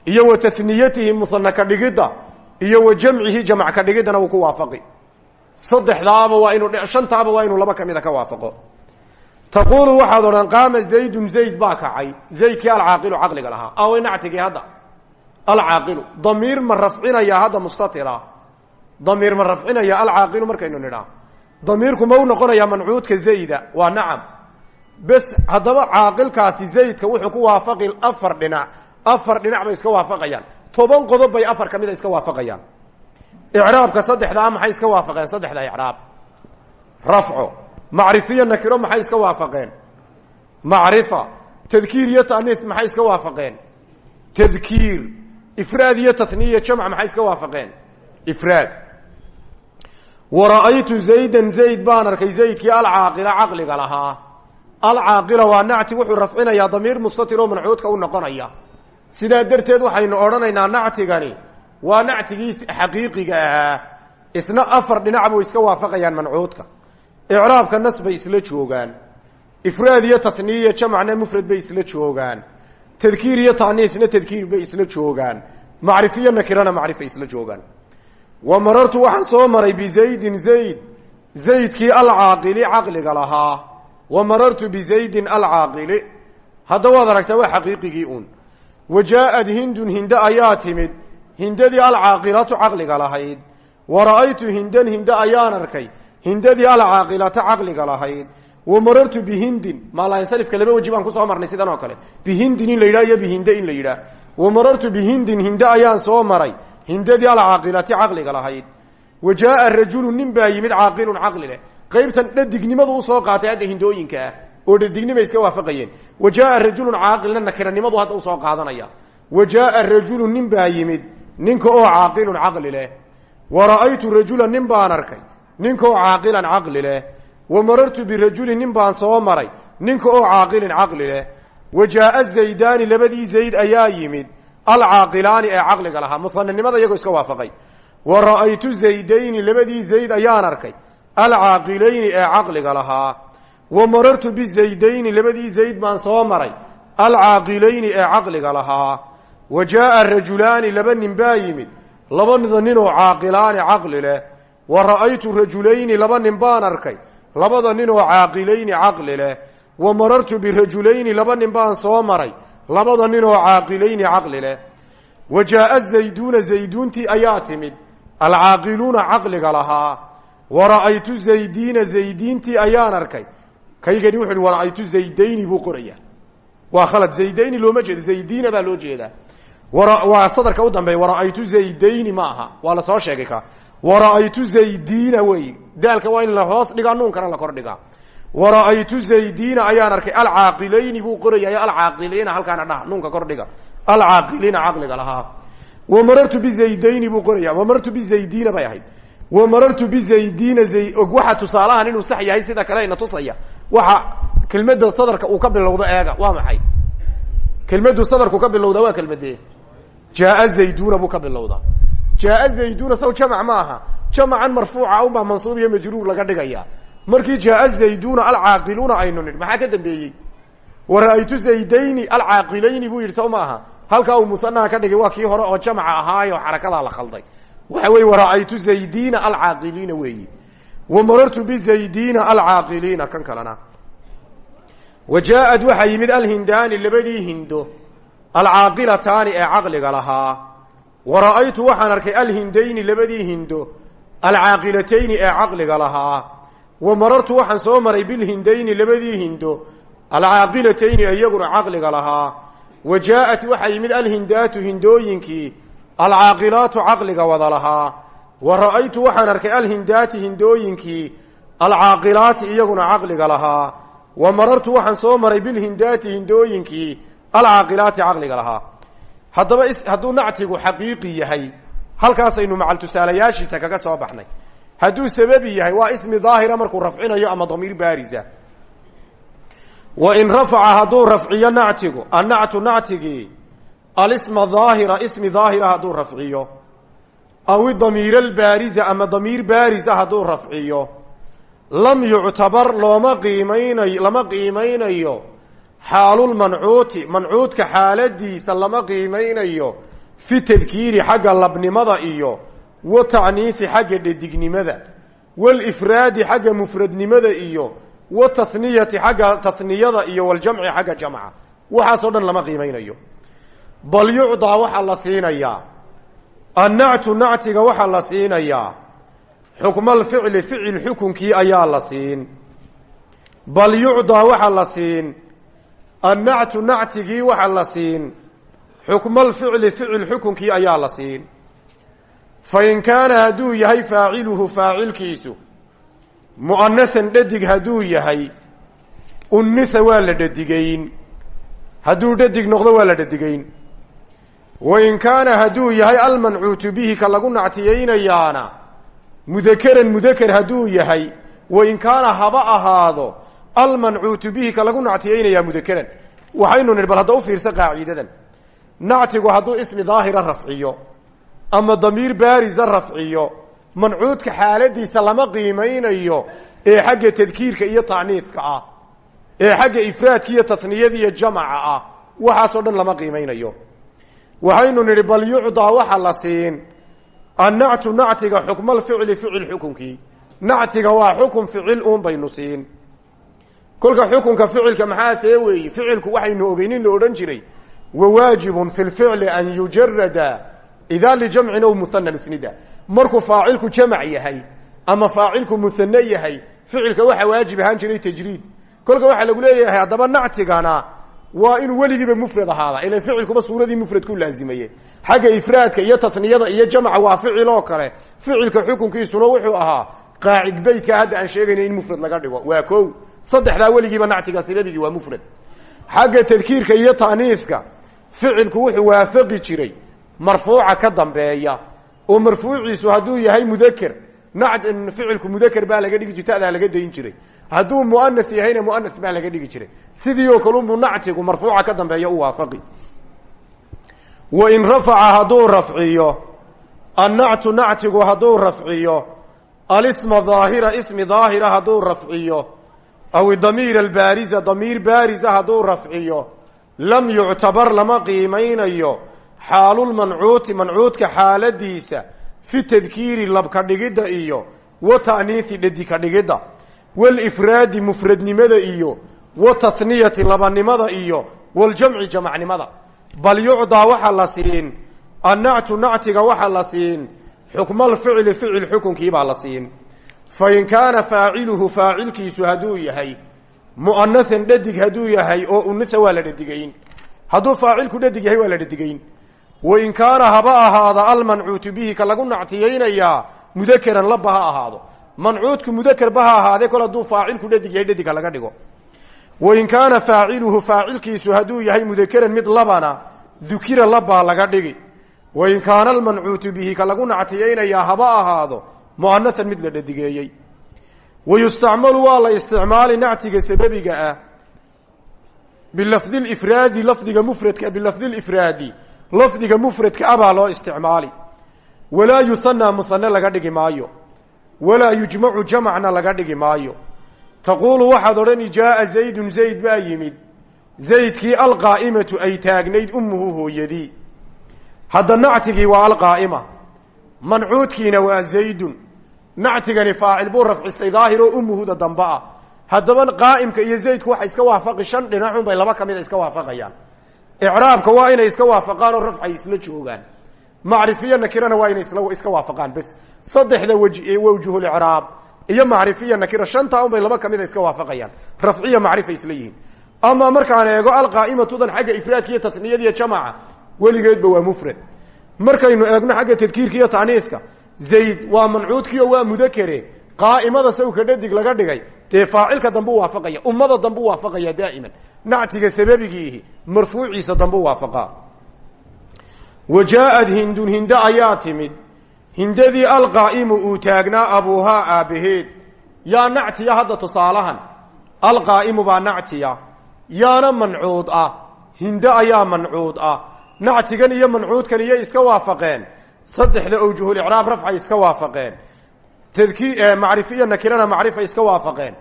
iyo wa taniyatihi musana ka dhigidda iyo wa jamcihi jamc ka dhigiddana wuu ku waafaqi. Saddexdaaba waa inuu shantaaba waa inuu laba kamida ka waafaqo. Taquulu waxaad odhan qaama zaydun zayd baa kacay. Zaydkii alcaaqilu caqliga lahaa. Away nactigii hadda. Alcaaqilu damiir ma rafcinaya hadda mustatira damiir ma rafcinaya alcaaqilu markaynu nidhaa. Damiirku ma u bes haddaba caaqilkaasi zaydka wuxuu ku waafaqi afar dhinac. Afar dhinac bay iska waafaqayaan. Toban qodob bay afar kamida iska waafaqayaan. Icraabka saddexdaa maxay iska waafaqeen? Saddexda icraab. Rafco macrifiyo nakiro maxay iska waafaqeen? Macrifa. Tadkiir iyo taaniis maxay iska waafaqeen? Tadkiir. Ifraad iyo taniya jamc maxay iska waafaqeen? Ifraad. Wara'aytu zaydan zayd baan arkay. Zaydkii alcaaqila caqliga lahaa alcaaqila waa nacti wuxuu rafcinayaa damiir mustatir oo mancuudka u noqonaya. Sidaa darteed waxaynu odhanaynaa nactigani waa nactigii xaqiiqiga ahaa isna afar dhinac buu iska waafaqayaan mancuudka. Icraabka nas bay isla joogaan. Ifraad iyo taniya jamcna mufrad bay isla joogaan. Tadkiir iyo taaniisna tadkiir bay isla joogaan. Macrifiyo nakirana macrifay isla joogaan. Wa marartu waxaan soo maray bizaydin zayd. Zaydkii alcaaqili caqliga lahaa wa marartu bizaydin alcaaqili hadda waad aragtaa waa xaqiiqigii un wa jaaءad hindun hinde ayaa timid hindadii alcaaqilatu caqliga lahayd. Wa ra'aytu hindan hinde ayaan arkay hindadii alcaaqilata caqliga lahayd. Wa marartu bihindin maalansarifka laba weji baan ku soo marnay sidan oo kale. Bihindin in la yidhah iyo bihinde in la yidhaah. Wa marartu bihindin hinde ayaan soo maray hindadii alcaaqilati caqliga lahayd. Wa jaaa rajulu nin yimid caaqilun caqli leh qaybtan dhadignimadu u soo qaatay hadda hindooyinka ah oo dhadignima iska waafaqayeen. Wa jaaa rajulun caaqilna nakiranimadu hadda u soo qaadanaya. Wa jaaa rajulu nin baa yimid ninka oo caaqilun caqli leh. Wa ra'aytu rajulan nin baan arkay ninka oo caaqilan caqli leh. Wa marartu birajulin nin baan soo maray ninka oo caaqilin caqli leh. Wa jaaa zaydaani labadii zayd ayaa yimid alcaaqilaani ee caqliga lahaa muhananimada iyagoo iska waafaqay. Wa ra'aytu zaydayni labadii zayd ayaan arkay alcaaqilayni ee caqliga lahaa. Wa marartu bizaydayni labadii zayd baan soo maray. Alcaaqilayni ee caqliga lahaa. Wa jaaa rajulaani laba nin baa yimid. Labada nin oo caaqilaani caqli leh. Wa ra'aytu rajulayni laba nin baan arkay. Labada nin oo caaqilayni caqli leh. Wa marartu birajulayni laba nin baan soo maray. Labada nin oo caaqilayni caqli leh. Wa jaaa zayduuna zayduuntii ayaa timid. Alcaaqiluuna caqliga lahaa wa ra'aytu zaydiina zaydiintii ayaan arkay kaygani wuxu uhi wa ra'aytu zaydayni buu qorayaa waa khalad zaydayni looma jeedo zaydiina baa loo jeedaa waa sadarka u dambeeya wara'aytu zaydayni ma aha soo sheegay ka wara'aytu zaydiina wey daalka waa la hoos dhigaa nuunkana la kor dhigaa wara'aytu zaydiina ayaan arkay alcaaqilayni buu qoraya alcaaqiliina halkaana dhaha nuunka kor dhiga alcaaqiliina caqliga lahaa wa marartu bizaydayni buu qoraya wa marartu bizaydiina bay ahayd wa marartu bizaydiina waxa tusaalahan inuu sax yahay sida kale ina tusaya. Waxa kelmadda sadarka uu ka bilowdo eega waa maxay? Kelmaddu sadarku ka bilowda waa kelmadee jaaa zayduna buu ka bilowdaa jaaa zayduna saw jamac ma aha. Jamacan marfuuca unbaa mansuub iyo majruur laga dhigaya. Markii jaaa zayduna alcaaqiluuna aynu nidh maxaa ka dambeeyey? Wa ra'aytu zaydayni alcaaqilayni buu yidhi saw ma aha. Halkaa uu musanaha ka dhigay waa kii hore oo jamaca ahaayo xarakadaa la khalday waxa weye wara'aytu zaydina alcaaqiliina weeyi. Wa marartu bizaydiina alcaaqiliina kan kalena. Wa jaaءad waxaa yimid labadii hindo. Alcaaqilataani ee caqliga lahaa. Wa ra'aytu waxaan arkay alhindayni labadii hindo. Alcaaqilatayni ee caqliga lahaa. Wa marartu waxaan soo maray bilhindayni labadii hindo. Alcaaqilatayni iyaguna caqliga lahaa. Wa jaaءat waxaa yimid alhindaatu alcaaqilaatu caqliga wada lahaa. Wa ra'aytu waxaan arkay alhindaati hindooyinkii alcaaqilaati iyaguna caqliga lahaa. Wa marartu waxaan soo maray bilhindaati hindooyinkii alcaaqilaati caqliga lahaa. Haddaba hadduu nactigu xaqiiqi yahay halkaasaynu macal tusaalayaashiisa kaga soo baxnay. Hadduu sababi yahay waa ismi daahira markuu rafcinayo ama damiir baarisa wa in rafaca hadduu rafciyo nactigu annactu nactigii alisma daahira ismi daahira hadduu rafciyo. Aw idamiir albaarisa ama damiir baarisa hadduu rafciyo. Lam yuctabar looma qiimaynayo lama qiimaynayo. Xaalulmancuuti mancuudka xaaladiisa lama qiimaynayo. Fi tadkiiri xagga labnimada iyo wa tacniisi xagga dhedignimada. Walifraadi xagga mufradnimada iyo wa tahniyati xagga tahniyada iyo waljamci xagga jamca. Waxaasoo dhan lama qiimaynayo bal yucdaa waxaa la siinayaa annactu nactiga waxaa la siinayaa xukmalficli ficil xukunkii ayaa la siin. Bal yucdaa waxaa la siin. Annactu nactigii waxaa la siin. Xukmalficli ficil xukunkii ayaa la siin. Fa in kaana hadduu yahay faaciluhu faacilkiisu mu'anasan dhadig hadduu yahay unnisa waa la dhadigayn. Hadduu dhadig noqdo waa la dhadigayn wa in kaana hadduu yahay almancuutu bihi ka lagu nactiyeynayaana mudakeran mudaker hadduu yahay wa in kaana haba ahaado almancuutu bihi ka lagu nactiyeynayaa mudakeran waxaynu nidhi bal hadda u fiirsa qaaciidadan nactigu hadduu ismi daahira rafciyo ama damiir baarisa rafciyo mancuudka xaaladiisa lama qiimaynayo ee xagga tadkiirka iyo tacniidka ah ee xagga ifraadka iyo tasniyada iyo jamaca ah waxaasoo dhan lama qiimaynayo waxaynu nidhi bal yucdaa waxa la siin. Annactu nactiga xukmalficli ficil xukunkii. Nactiga waa xukun ficil uun baynu siin. Kolka xukunka ficilka maxaa see weeye? Ficilku waxaynu ogeynin la odhan jiray wawaajibun fi lficli an yujarada idaa lijamcin ow muhanan usnida markuu faacilku jamac yahay ama faacilku muhane yahay ficilka waxaa waajib waa inuu weligiiba mufrad ahaada ila ficilkuba suuradii mufrad ku laazimaye xagga ifraadka iyo tatniyada iyo jamca waa ficil oo kale. Ficilka xukunkiisuna wuxuu ahaa qaacid beytka hadda aan sheegayna in mufrad laga dhigo. Waa ko saddexdaa weligiiba nactiga sababigii waa mufrad. Xagga tadkiirka iyo ta'niiska ficilku wuxuu waafaqi jiray. Marfuuca ka dambeeya. Oo marfuuciisu hadduu yahay mudaker ficilku mudaker baa laga dhigi jir tadaa laga dayin jiray hadduu muanas yahayna muanas baa laga dhigi jiray. Sidii oo kalunbuu nactigu marfuuca ka dambeeya u waafaqi. Wain rafaca hadduu rafciyo annactu nactigu hadduu rafciyo alisma daahira ismi daahira hadduu rafciyo aw damiir albaariza damiir baariza hadduu rafciyo lam yuctabar lama qiimaynayo. Xaalulmancuuti mancuudka xaaladiisa fi tadkiiri labka dhigidda iyo wa ta'niisi dhadika dhigidda walifraadi mufradnimada iyo wa tasniyati labanimada iyo waljamci jamacnimada. Bal yucdaa waxa la siin annactu nactiga waxa la siin xukmalficli ficil xukunkiibaa la siin. Fain kaana faaciluhu faacilkiisu hadduu yahay mu'anahan dhadig hadduu yahay oo unasa waa la dhadigayn. Hadduu faacilku dhadig yahay waa la dhadigayn. Wain kaana haba ahaada almancuutu bihi ka lagu nactiyaynayaa mudakeran laba ha ahaado mancuudku mudakerba ha ahaadee kol hadduu faacilku dhadig yahay dhadig ha laga dhigo. Wain kaana faaciluhu faacilkiisu hadduu yahay mudakeran mid labana dukira labaa laga dhigi. Wain kaana almancuutu bihi ka lagu nactiyaynayaa haba ahaado mu'anahan mid la dhadigeeyey. Wayustacmalu waa la isticmaali nactiga sababiga ah bilafdi lifraadi lafdiga mufradka bilafdi lifraadi lafdiga mufradka ah baa loo isticmaali. Walaa yusanaa musane laga dhigi maayo walaa yujmacu jamacna laga dhigi maayo. Taquulu waxaad odhani jaaa zaydun zayd baa yimid. Zaydkii alqaa'imatu ay taagnayd ummuhu hooyadii. Hadda nactigii waa alqaa'ima. Mancuudkiina waa zaydun. Nactigani faacil buu rafcistay daahiroo umuhuda dambe ah. Haddaba qaa'imka iyo zaydku waxay iska waafaqi shan dhinacun bay laba kamida iska waafaqayaan. Icraabka waa inay iska waafaqaan oo rafcay isla joogaan macrifiya nakirana waa inay iska waafaqaan. Bes saddexda wj wawjuhulicraab iyo macrifiya nakira shantaa un bay laba kamida iska waafaqayaan. Rafciya macrifay isla yihiin. Ama markaan eego alqaa'imatudan xagga ifraadka iyo tasniyadiiyo jamaca weligeedba waa mufrad. Markaynu eegno xagga tadkiirka iyo taaniiska zayd waa mancuudkiio waa mudakere. Qaa'imada sawka dhadig laga dhigay dee faacilka dambe u waafaqaya ummada dambe u waafaqaya daa'iman. Nactiga sababigiihi marfuuciisa dambe u waafaqaa wa jaaءad hindun hinde ayaa timid hindadii alqaa'imu uu taagnaa abuuhaa aabbaheed yaa nactiya hadda tusaalahan alqaa'imu baa nactiya yaana mancuud ah hinde ayaa mancuud ah nactigan iyo mancuudkan iyo iska waafaqeen saddexda awjuhulicraab rafcay iska waafaqeen tadki macrifiyo nakirana macrifay iska waafaqeen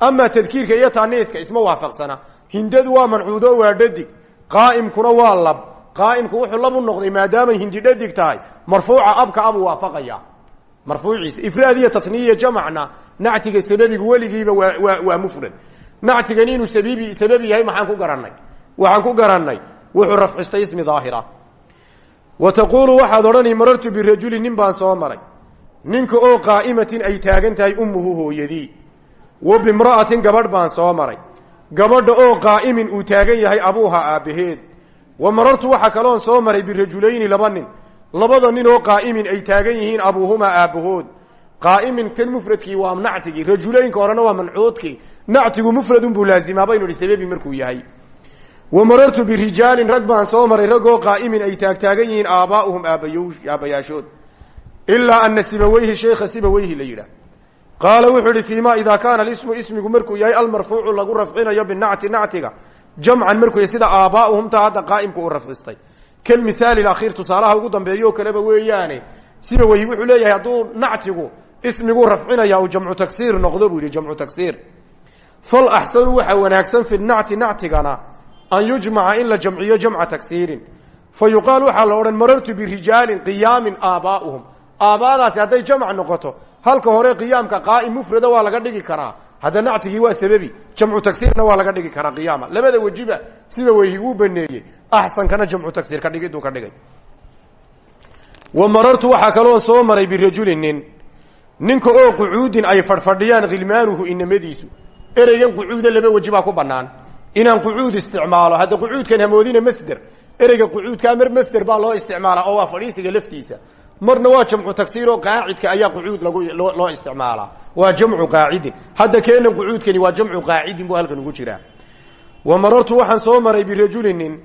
ama tadkiirka iyo taaniiska isma waafaqsana hindadu waa mancuudo waa dhadig qaa'imkuna waa lab qaa'imku wuxuu lab u noqday maadaamay hindi dhadig tahay marfuuca abka abuu waafaqaya. Marfuuciisa ifraad iyo tatniya jamacna nactiga sababigu weligiiba waa waa mufrad. Nactigani inuu sabibi sababi yahay maxaan ku garanay waxaan ku garannay wuxuu rafcistay ismi daahira. Wa taquulu waxaad odhani marartu birajuli nin baan soo maray. Ninka oo qaa'imatin ay taagan tahay ummuhu hooyadii. Wa bimra'atin gabadh baan soo maray. Gabadha oo qaa'imin uu taagan yahay abuuha aabbaheed wa marartu waxa kaloon soo maray birajulayni laba nin. Labada nin oo qaa'imin ay taagan yihiin abuuhumaa aabbahood qaa'imin tan mufradkii waa nactigii rajulaynka horena waa mancuudkii nactigu mufradun buu laazimaa baynu hi sababi markuu yahay. Wa marartu birijaalin rag baan soo maray ragoo qaa'imin ay taagtaagan yihiin aabaa'uhum aabbayaashood. Ilaa ana sibaweyhi sheekha sibaweyhi la yidhaah. Qaala wuxuu ihi fii ma idaa markuu yahay almarfuucu lagu rafcinayo binacti nactiga jamcan markuu sida aabaa'uhum taa hadda qaa'imku uu rafcistay. Kalmithaali akhiir tusaalaha ugu dambeeyo kaleba weeyaane sibaweyhi wuxuu leeyahay hadduu nactigu ismiguu rafcinaya uu jamcu tagsiir noqdo buu yihi jamcu fal axsanu waxa wanaagsan fi nacti nactigana an yujmaca in la jamciyo jamca fa yuqaal waxaa la odhan marartu birijaalin qiyaamin aabaadaasi hadday jamc noqoto halka hore qiyaamka qaa'im mufrada waa laga dhigi karaa hadda nactigii waa sababi. Jamcu tagsiirna waa laga dhigi karaa qiyaama. Labada wejiba sida weyhi uu baneeyey. Axsankana jamcu tagsiir ka dhigiduu ka dhigay. Wa marartu waxaa kaloo soo maray birajulin nin. Ninka oo qucuudin ay fadhfadhiyaan khilmaanuhu inamadiisu. Ereygan qucuuda laba weji baa ku banaan inaan qucuud isticmaalo. Hadda qucuudkan hamoodina masder. Ereyga qucuudkaa mar masder baa loo isticmaalaa oo waa fadhiisiga laftiisa marna waa jamcu tagsiir oo qaacidka ayaa qucuud loo isticmaalaa waa jamcu qaacidin hadda keenan qucuudkani waa jamcu qaacidin buu halkan ugu jiraa. Wa marartu waxaan soo maray birajulinin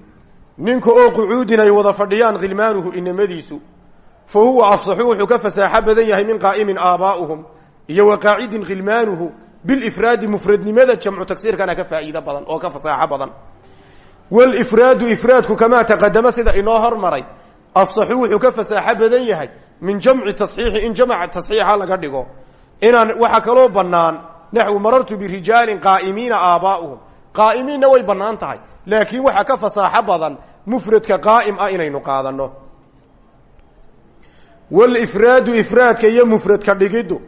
ninka oo qucuudin ay wada fadhiyaan khilmaanuhu inamadiisu. Fa huwa afsaxu wuxuu ka fasaaxo badan yahay min qaa'imin aabaa'uhum iyo wa qaacidin khilmaanuhu bilifraadi mufradnimada jamcu tagsiirkana ka faa'iido badan oo ka fasaaxo badan. Wlifraadu ifraadku kamaa taqadama sida inoo hormaray afsaxu wuxuu ka fasaaxo badan yahay min jamci tasxiixi in jamca tasxiixa laga dhigo. Inaan waxaa kaloo bannaan naxwu marartu birijaalin qaa'imiina aabaa'uhum qaa'imiinna way bannaan tahay laakiin waxaa ka fasaaxo badan mufradka qaa'im ah inaynu qaadanno. Wlifraadu ifraadka iyo mufradka dhigiddu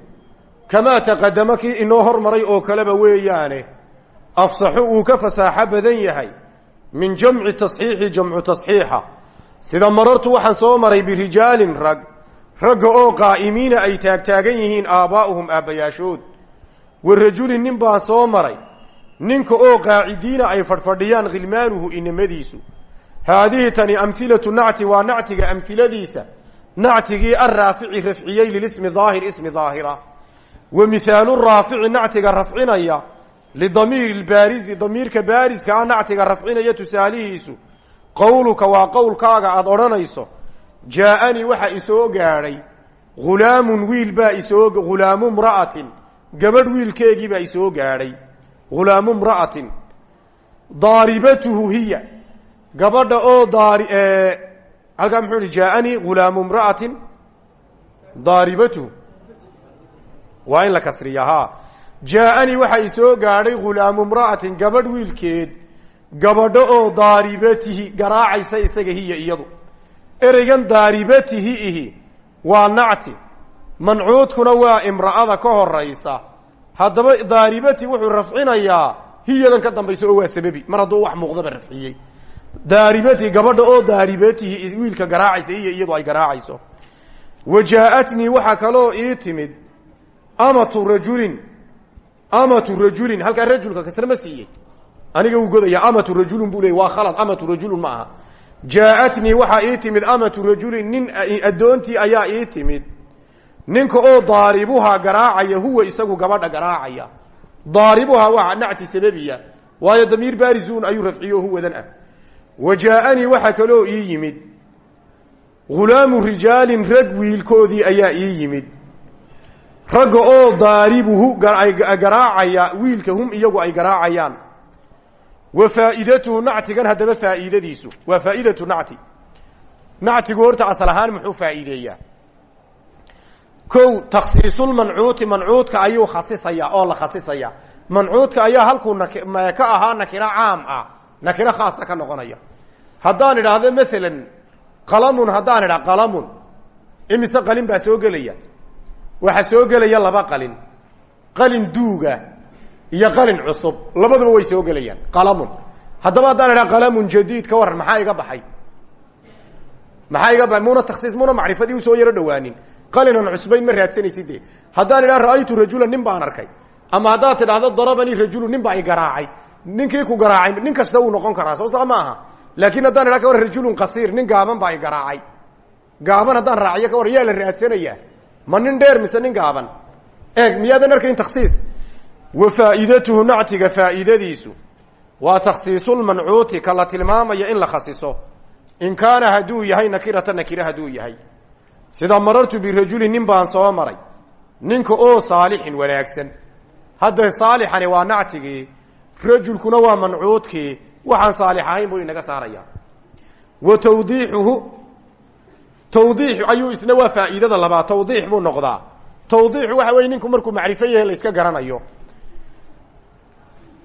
kamaa taqadama kii inoo hormaray oo kaleba weeyaane. Afsaxu uu ka fasaaxo badan yahay min jamci tasxiixi jamcu tasxiixa sida marartu waxaan soo maray birijaalin rag ragga oo qaa'imiina ay taagtaagan yihiin aabbaa'uhum aabbayaashood. Wa rajulin nin baan soo maray ninka oo qaacidiina ay fadhfadhiyaan khilmaanuhu inamadiisu haadihi tani amhilatu nacti waa nactiga amhiladiisa nactigii arraafici rafciyey lilismi daahir ismi daahira wa mihaalu raafici nactiga rafcinaya lidamiiri lbaarizi damiirka baariska a nactiga rafcinaya tusaalihiisu qowluka waa qowlkaaga aada odhanayso jaa-anii waxaa isoo gaadhay hulaamun wiil baa isoo hulaamu mra'atin gabadh wiilkeegii baa isoo gaadhay hulaamu mra'atin. Daaribatuhu hiya gabadha oo daari halkaa muxuu ihi jaa-anii hulaamu mra'atin daaribatuhu. Waa in la kasriya ha jaa-anii waxaa isoo gaadhay hulaamu mra'atin gabadh wiilkeed gabadho oo daaribatihi garaacaysa isaga hiya iyadu. Ereygan daaribatihi ihi waa nacti. Mancuudkuna waa imra'ada ka horaysa haddaba daaribati wuxuu rafcinayaa hiyadan ka dambaysa oo waa sababi. Mar hadduu wax muuqdaba rafciyey. Daaribati gabadha oo daaribatihi wiilka garaacaysa hiya iyadu ay garaacayso. Wa jaa-atnii waxaa ii timid amatu rajulin amatu rajulin halkaa rajulka kasre ma siiyey aniga uu godaya amatu rajulun buu leey waa khalad amatu rajulun ma aha. Jaa-atnii waxaa ii timid amatu rajulin nin addoontii ayaa ii timid. Ninka oo daaribuha garaacaya huwa isagu gabadha garaacaya. Daaribuha waa nacti sababiya waayo damiir barizun ayuu rafciyo huwadan ah. Wa jaa-anii waxaa kaloo ii yimid. Hulaamu rijaalin rag wiilkoodii ayaa ii yimid. Ragga oo daaribuhu garaacaya wiilka hum iyagu ay garaacayaan wa faaidatuhu nactigan haddaba faa'iidadiisu. Waa faaidatu nacti. Nactigu horta asal ahaan muxuu faa'iideeyaa. Kow takhsiisulmancuuti mancuudka ayuu khasisaya oo la khasisaya mancuudka ayaa halkuu nak ka ahaa nakiro caam ah nakiro khaasa ka noqonaya. Haddaan idhaahdo maalan qalamun haddaan idha qalamun. Imise qalin baa soo gelaya. Waxaa soo gelaya laba qalin. Qalin duuga iyo qalin cusub. Labaduba way soo gelayaan. Qalamun. Haddaba haddaan idhaha qalamun jadiid ka waran maxaa iga baxay? Maxaa iga baxay? Muna taksiis muna macrifadii u soo yaro dhawaanin qalinan cusbayn ma raadsanaysid de haddaan idhaha ra'aytu rajulan nin baan arkay. Ama haddaad tidhaahdo darabanii rajulu nin baa i ninkii ku garaacay nin kasta wuu noqon karaa soo saa ma aha. Laakiin haddaan idhaha ka warran rajulun qasiir nin gaaban baa i garaacay. Gaaban haddaan raaciyo ka warran yaa la raadsanayaa ma nin dheer mise nin gaaban? Eeg miyaadan arkayn taksiis wa faa'iidatuhu nactiga faa'iidadiisu. Waa takhsiisulmancuuti ka la tilmaamaya in la khasiso in kaana hadduu yahay nakirata nakire hadduu yahay. Sida marartu birajulin nin baan soo maray. Ninka oo saalixin wanaagsan. Hadda saalixani waa nactigii rajulkuna waa mancuudkii. Waxaan saalix ahayn buu inaga saaraya wa tawdiixuhu tawdiix ayuu isna waa faa'iidada labaad. Tawdiix buu noqdaa. Tawdiixu waxa weye ninku markuu macrifo yahay la iska garanayo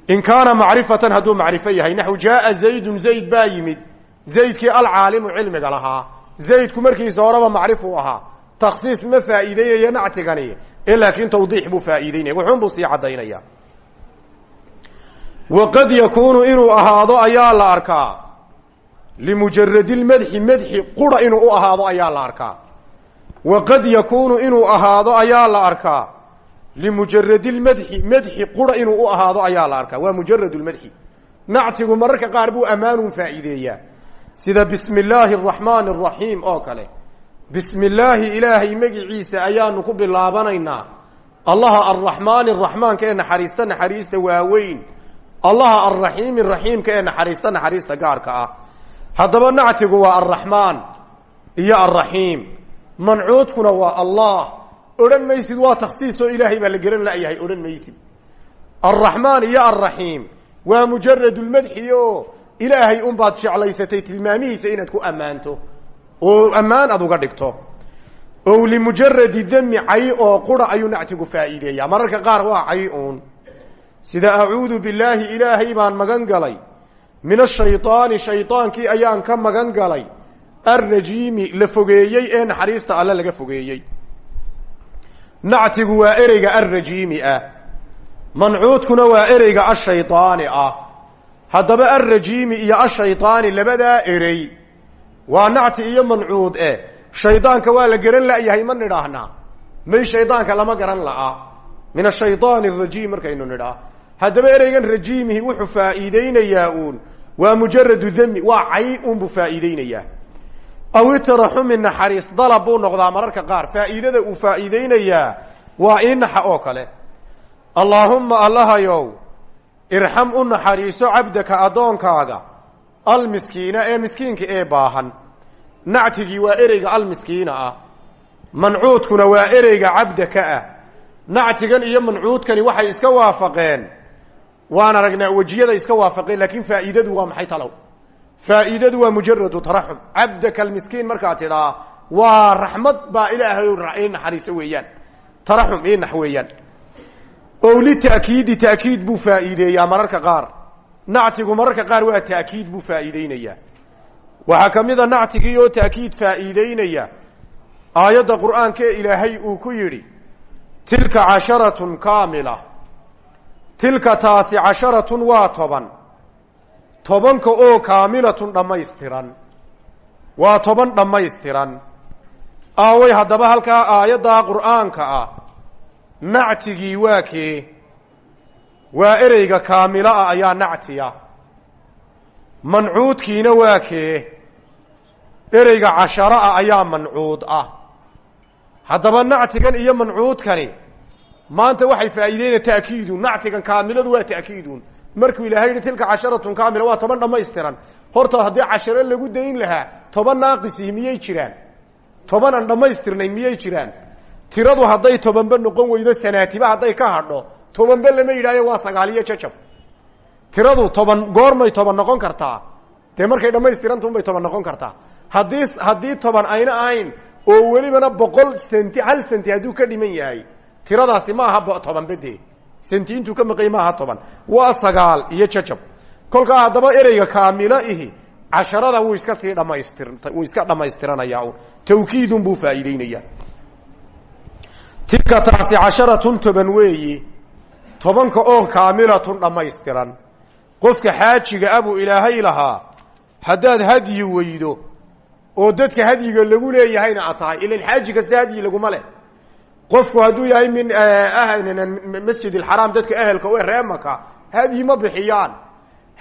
in kaana macrifatan hadduu macrifo yahay naxu jaaa zaydun zayd baa yimid. Zaydkii alcaalimu cilmiga lahaa. Zaydku markiisa horeba macrifuu ahaa. Taksiis ma faa'iideynaya nactigani ee laakiin tawdiix buu faa'iideynaya wuxuun buu sii caddaynaya waqad yakuunu inuu ahaado ayaa la arkaa. Limujaradi lmadxi madxi qura inuu u ahaado ayaa la arkaa. Waqad yakuunu inuu ahaado ayaa la arkaa limujaradi lmadxi madxi qura inuu u ahaado ayaa la arkaa waa mujarad lmadxi nactigu mararka qaar buu ammaanun faa'iideeyaa sida bismi illaahi araxmaani araxiim oo kale bismi illaahi ilaahay magiciisa ayaanu ku bilaabanaynaa allaha arraxmaani araxmaanka ee naxariista naxariista waaweyn allaha arraxiimi raxiimka ee naxariista naxariista gaarka ah haddaba nactigu waa arraxmaan iyo arraxiim mancuudkuna waa allah odhan maysid waa takhsiis oo ilaahay baa la geran la'yahay odhan maysid. Arraxmaan iyo arraxiim waa mujarad lmadxi oo ilaahay unbaad jeclaysatay tilmaamihiisa inaad ku ammaanto oo ammaan aad uga dhigto. O limujaradi dami cay oo qura ayuu nactigu faa'iideeyaa. Mararka qaar waa cay uun. Sida acuudu billaahi ilaahay baan magan galay. Min ashaydaani shaydaankii ayaan ka magan galay. Arrajiimi la fogeeyey ee naxariista alle laga fogeeyey nactigu waa ereyga arrajiimi ah. Mancuudkuna waa ereyga ashaydaani ah. Haddaba arrajiimi iyo ashaydaani labadaa erey waa nacti iyo mancuud eh. Shaydaanka waa la garan la'yahay ma nidhaahnaa may shaydaanka lama garan la'a. Min ashaydaani arajiim markaynu nidhaa haddaba ereygan rajiimihi wuxuu faa'iideynayaa uun. Waa mujaradu dami waa cay uunbuu faa'iideynayaa aw itaraxumi naxariis dalab buu noqdaa mararka qaar. Faa'iidada uu faa'iideynayaa waa inaxa oo kale. Allaahumma allahayow irxam u naxariiso cabdaka addoonkaaga almiskiina ee miskiinka ee baahan. Nactigii waa ereyga almiskiina ah. Mancuudkuna waa ereyga cabdaka ah. Nactigan iyo mancuudkani waxay iska waafaqeen. Waan aragnaa wejiyada iska waafaqeen laakiin faa'iidadu waa maxay talow faa'iidadu waa mujaradu taraxum. Cabdaka almiskiin markaad tidhaa waa raxmad baa ilaahay ii naxariiso weeyaan. Taraxum ii nax weeyaan. O lita'kiidi ta'kiid buu faa'iideeyaa mararka qaar. Nactigu mararka qaar waa ta'kiid buu faa'iideynayaa. Waxaa ka mid a nactigii oo ta'kiid faa'iideynaya aayadda uu ku yidhi tilka casharatun kaamila. Tilka taasi casharatun waa toban tobanka oo kaamilatun dhammaystiran. Waa toban dhammaystiran. Aaway haddaba halkaa aayaddaa qur'aanka ah nactigii waa kee? Waa ereyga kaamilo ah ayaa nactiya. Mancuudkiina waa kee? Ereyga casharo ah ayaa mancuud ah. Haddaba nactigan iyo mancuudkani maanta waxay faa'iideynaya ta'kiidun. Nactigan kaamiladu waa ta'kiidun markuu ilaahay yihi tilka casharatun kaamila waa toban dhammaystiran. Horta haddii casharo lagu dayn lahaa toban naaqisihi miyay jiraan? Toban aan dhammaystirnayn miyay jiraan? Tiradu hadday tobanba noqon weydo sanaatiba hadday ka hadho tobanba lama yidhahyo waa sagaaliyo jajab. Tiradu toban goormay toban noqon kartaa. Dee markay dhammaystirantunbay toban noqon kartaa. Haddii haddii toban ayna ahayn oo welibana boqol senti hal senti hadduu ka dhiman yahay tiradaasi ma aha tobanba dee senti intuu ka maqay maaha toban. Waa sagaal iyo jajab. Kolkaa haddaba ereyga kaamilo ihi casharada wuu iska sii dhamaystir wuu iska dhammaystiranaya un tawkiidun buu faa'iideynaya tilka taasi casharatun toban weeyi tobanka oo kaamilatun dhammaystiran. Qofka xaajiga abuu ilaahay lahaa haddaad hadyi weydo oo dadka hadyiga lagu leeyahayna a tahay ilan xaaji kasta hadyi qofku hadduu yahay min masjid alxaraam dadka ehelka u ree maka ma bixiyaan.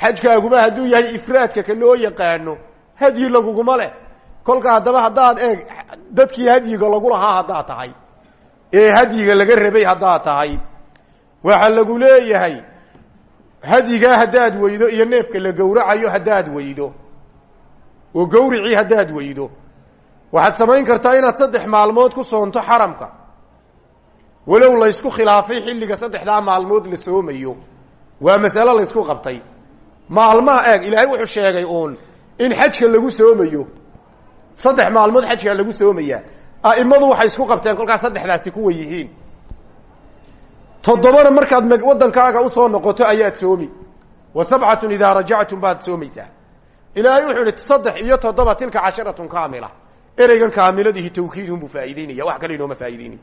Xajkaaguma hadduu yahay ifraadka ka loo yaqaano hadyi laguguma leh. Kolka haddaba haddaad eeg dadkii hadyiga lagu lahaa haddaad tahay ee hadyiga laga rabay haddaad tahay waxaa lagu leeyahay hadyigaa haddaad weydo iyo neefka la gowracayo haddaad weydo oo gawricii haddaad weydo. Waxaad samayn kartaa inaad saddex maalmood ku soonto xaramka walow laysku khilaafay xilliga saddexdaa maalmood la soomayo. Waa masalo laysku qabtay. Maalmaha eeg ilaahay wuxuu sheegay uun in xajka lagu soomayo saddex maalmood xajkaa lagu soomayaa a'imadu waxay isku qabteen kolkaas saddexdaasi kuwa yihiin toddobana markaad waddankaaga u soo noqoto ayaad soomi. Wa sabcatun idaa rajactum baad soomaysaa. Ilaahay wuxuu ihi saddex iyo toddoba tilka casharatun kaamila. Ereygan kaamiladihi tawkiidhun buu faa'iideynaya wax kale inooma faa'iideyni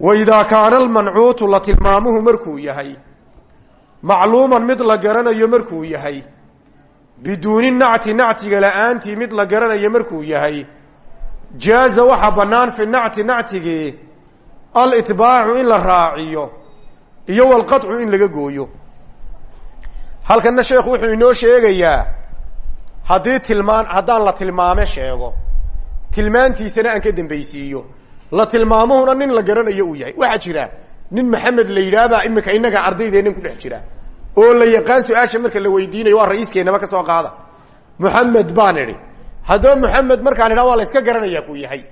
wa idaa kaana almancuutu la tilmaamuhu markuu yahay macluuman mid la garanayo markuu yahay biduuni nacti nactiga la'aantii mid la garanayo markuu yahay jaaza waxa bannaan fi nacti nactigii alitbaacu in la raaciyo iyo walqaطcu in laga gooyo halkanna sheekhu wuxuu inoo sheegayaa haddii tilmaan haddaan la tilmaame sheego tilmaantiisana aan ka dambaysiiyo la tilmaamuhuna nin la garanayo uu yahay. Waxaa jira nin maxamed la yidhaahbaa imika innaga ardaydeennan ku dhex jira. Oo la yaqaan su'aasha marka la weydiinayo waa ra'iiskeenaba ka soo qaada. Moxamed baan idhi haddaba moxamed markaan idhaha waa la iska garanayaa kuu yahay.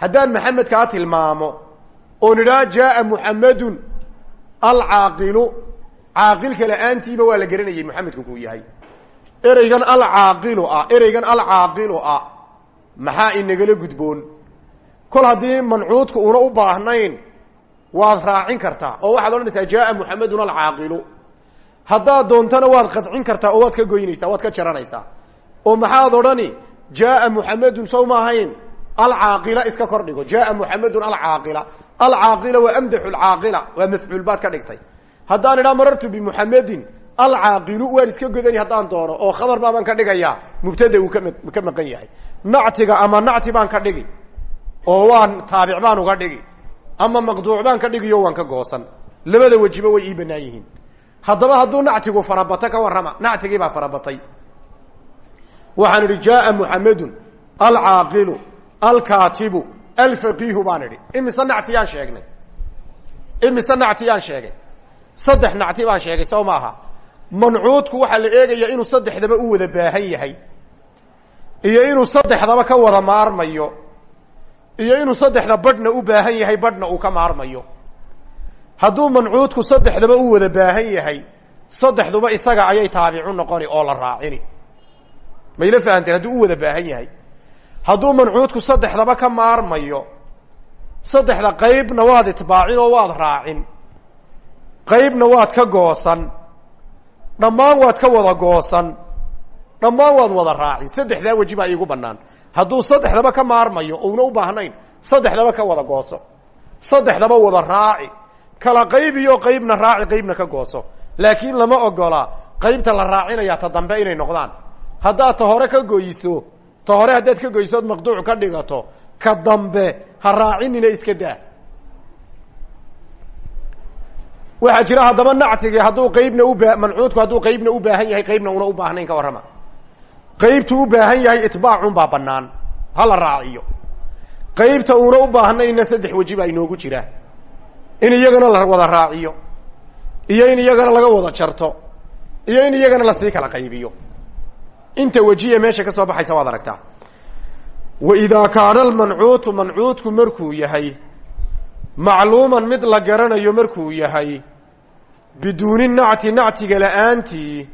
Haddaan maxamed kaa tilmaamo oon idhaha jaaa muxamedun alcaaqilu. Caaqilka la'aantiiba waa la garanayay moxamedku kuu yahay. Ereygan alcaaqilu ah ereygan alcaaqilu ah maxaa inagala gudboon kol haddii mancuudku una u baahnayn waad raacin kartaa. Oo waxaad odhanaysaa jaaa muxamedun alcaaqilu haddaad doontana waad qadcin kartaa oo waad ka goynaysaa waad ka jaranaysaa. Oo maxaad odhani jaaa muxamedun sow ma iska kor dhigo. Jaaa muxamedun alcaaqila alcaaqila waa amdaxu lcaaqila waa mafcuul baad ka dhigtay. Haddaan idhaa marartu bimuxamedin alcaaqilu waan iska godani haddaan doono. Oo khabar baabaan ka dhigayaa. Mubtada uu ka maqan yahay. Nactiga ama nacti baan ka dhigi oo waan taabic baan uga dhigi. Ama maqduuc baan ka dhigiyo waan ka goosan. Labada wejiba way ii banaan yihiin. Haddaba hadduu nactigu farabato ka warrama nactigii baa farabatay. Waxaan idhi jaaa muxamedun alcaaqilu alkaatibu alfaqiihu baan idhi. Imise nactiyaan sheegnay. Imise nactiyaan sheegay. Saddex nacti baan sheegay soo maaha mancuudku waxaa la eegayaa inuu saddexdaba u wada baahan yahay. Iyo inuu saddexdaba ka wada maarmayo iyo inuu saddexda badhna u baahan yahay badhna uu ka maarmayo. Hadduu mancuudku saddexdaba u wada baahan yahay saddexduba isaga ayay taabicu noqoni oo la raacini. Mayla fahanteen? Hadduu u wada baahan yahay. Hadduu mancuudku saddexdaba ka maarmayo saddexda qaybna waad itbaacin oo waad raacin. Qaybna waad ka goosan dhammaan waad ka wada goosan dhammaan waad wada raacin. Saddexdaa weji baa iigu banaan hadduu saddexdaba ka maarmayo ouna u baahnayn saddexdaba ka wada gooso. Saddexdaba wada raaci. Kala qaybiyo qaybna raaci qaybna ka gooso. Laakiin lama ogola qaybta la raacinaya ta dambe inay noqdaan. Haddaad ta hore ka goyso ta hore haddaad ka goysood maqduuc ka dhigato ka dambe ha raacinina iska daa. Waxaa jira haddaba nactigi hadduu qaybna uba mancuudku hadduu qaybna u baahan yahay qaybna una u baahnayn ka warrama qaybtu u baahan yahay itbaacun baa banaan ha la raaciyo. Qaybta una u baahnayna saddex weji baa inoogu jira. In iyagana la wada raaciyo. Iyo in iyagana laga wada jarto. Iyo in iyagana la sii kala qaybiyo. Inta wejiya meesha ka soo baxaysa waad aragtaa. Wa idaa kaana almancuutu mancuudku markuu yahay macluuman mid la garanayo markuu yahay biduuni nacti nactiga la'aantii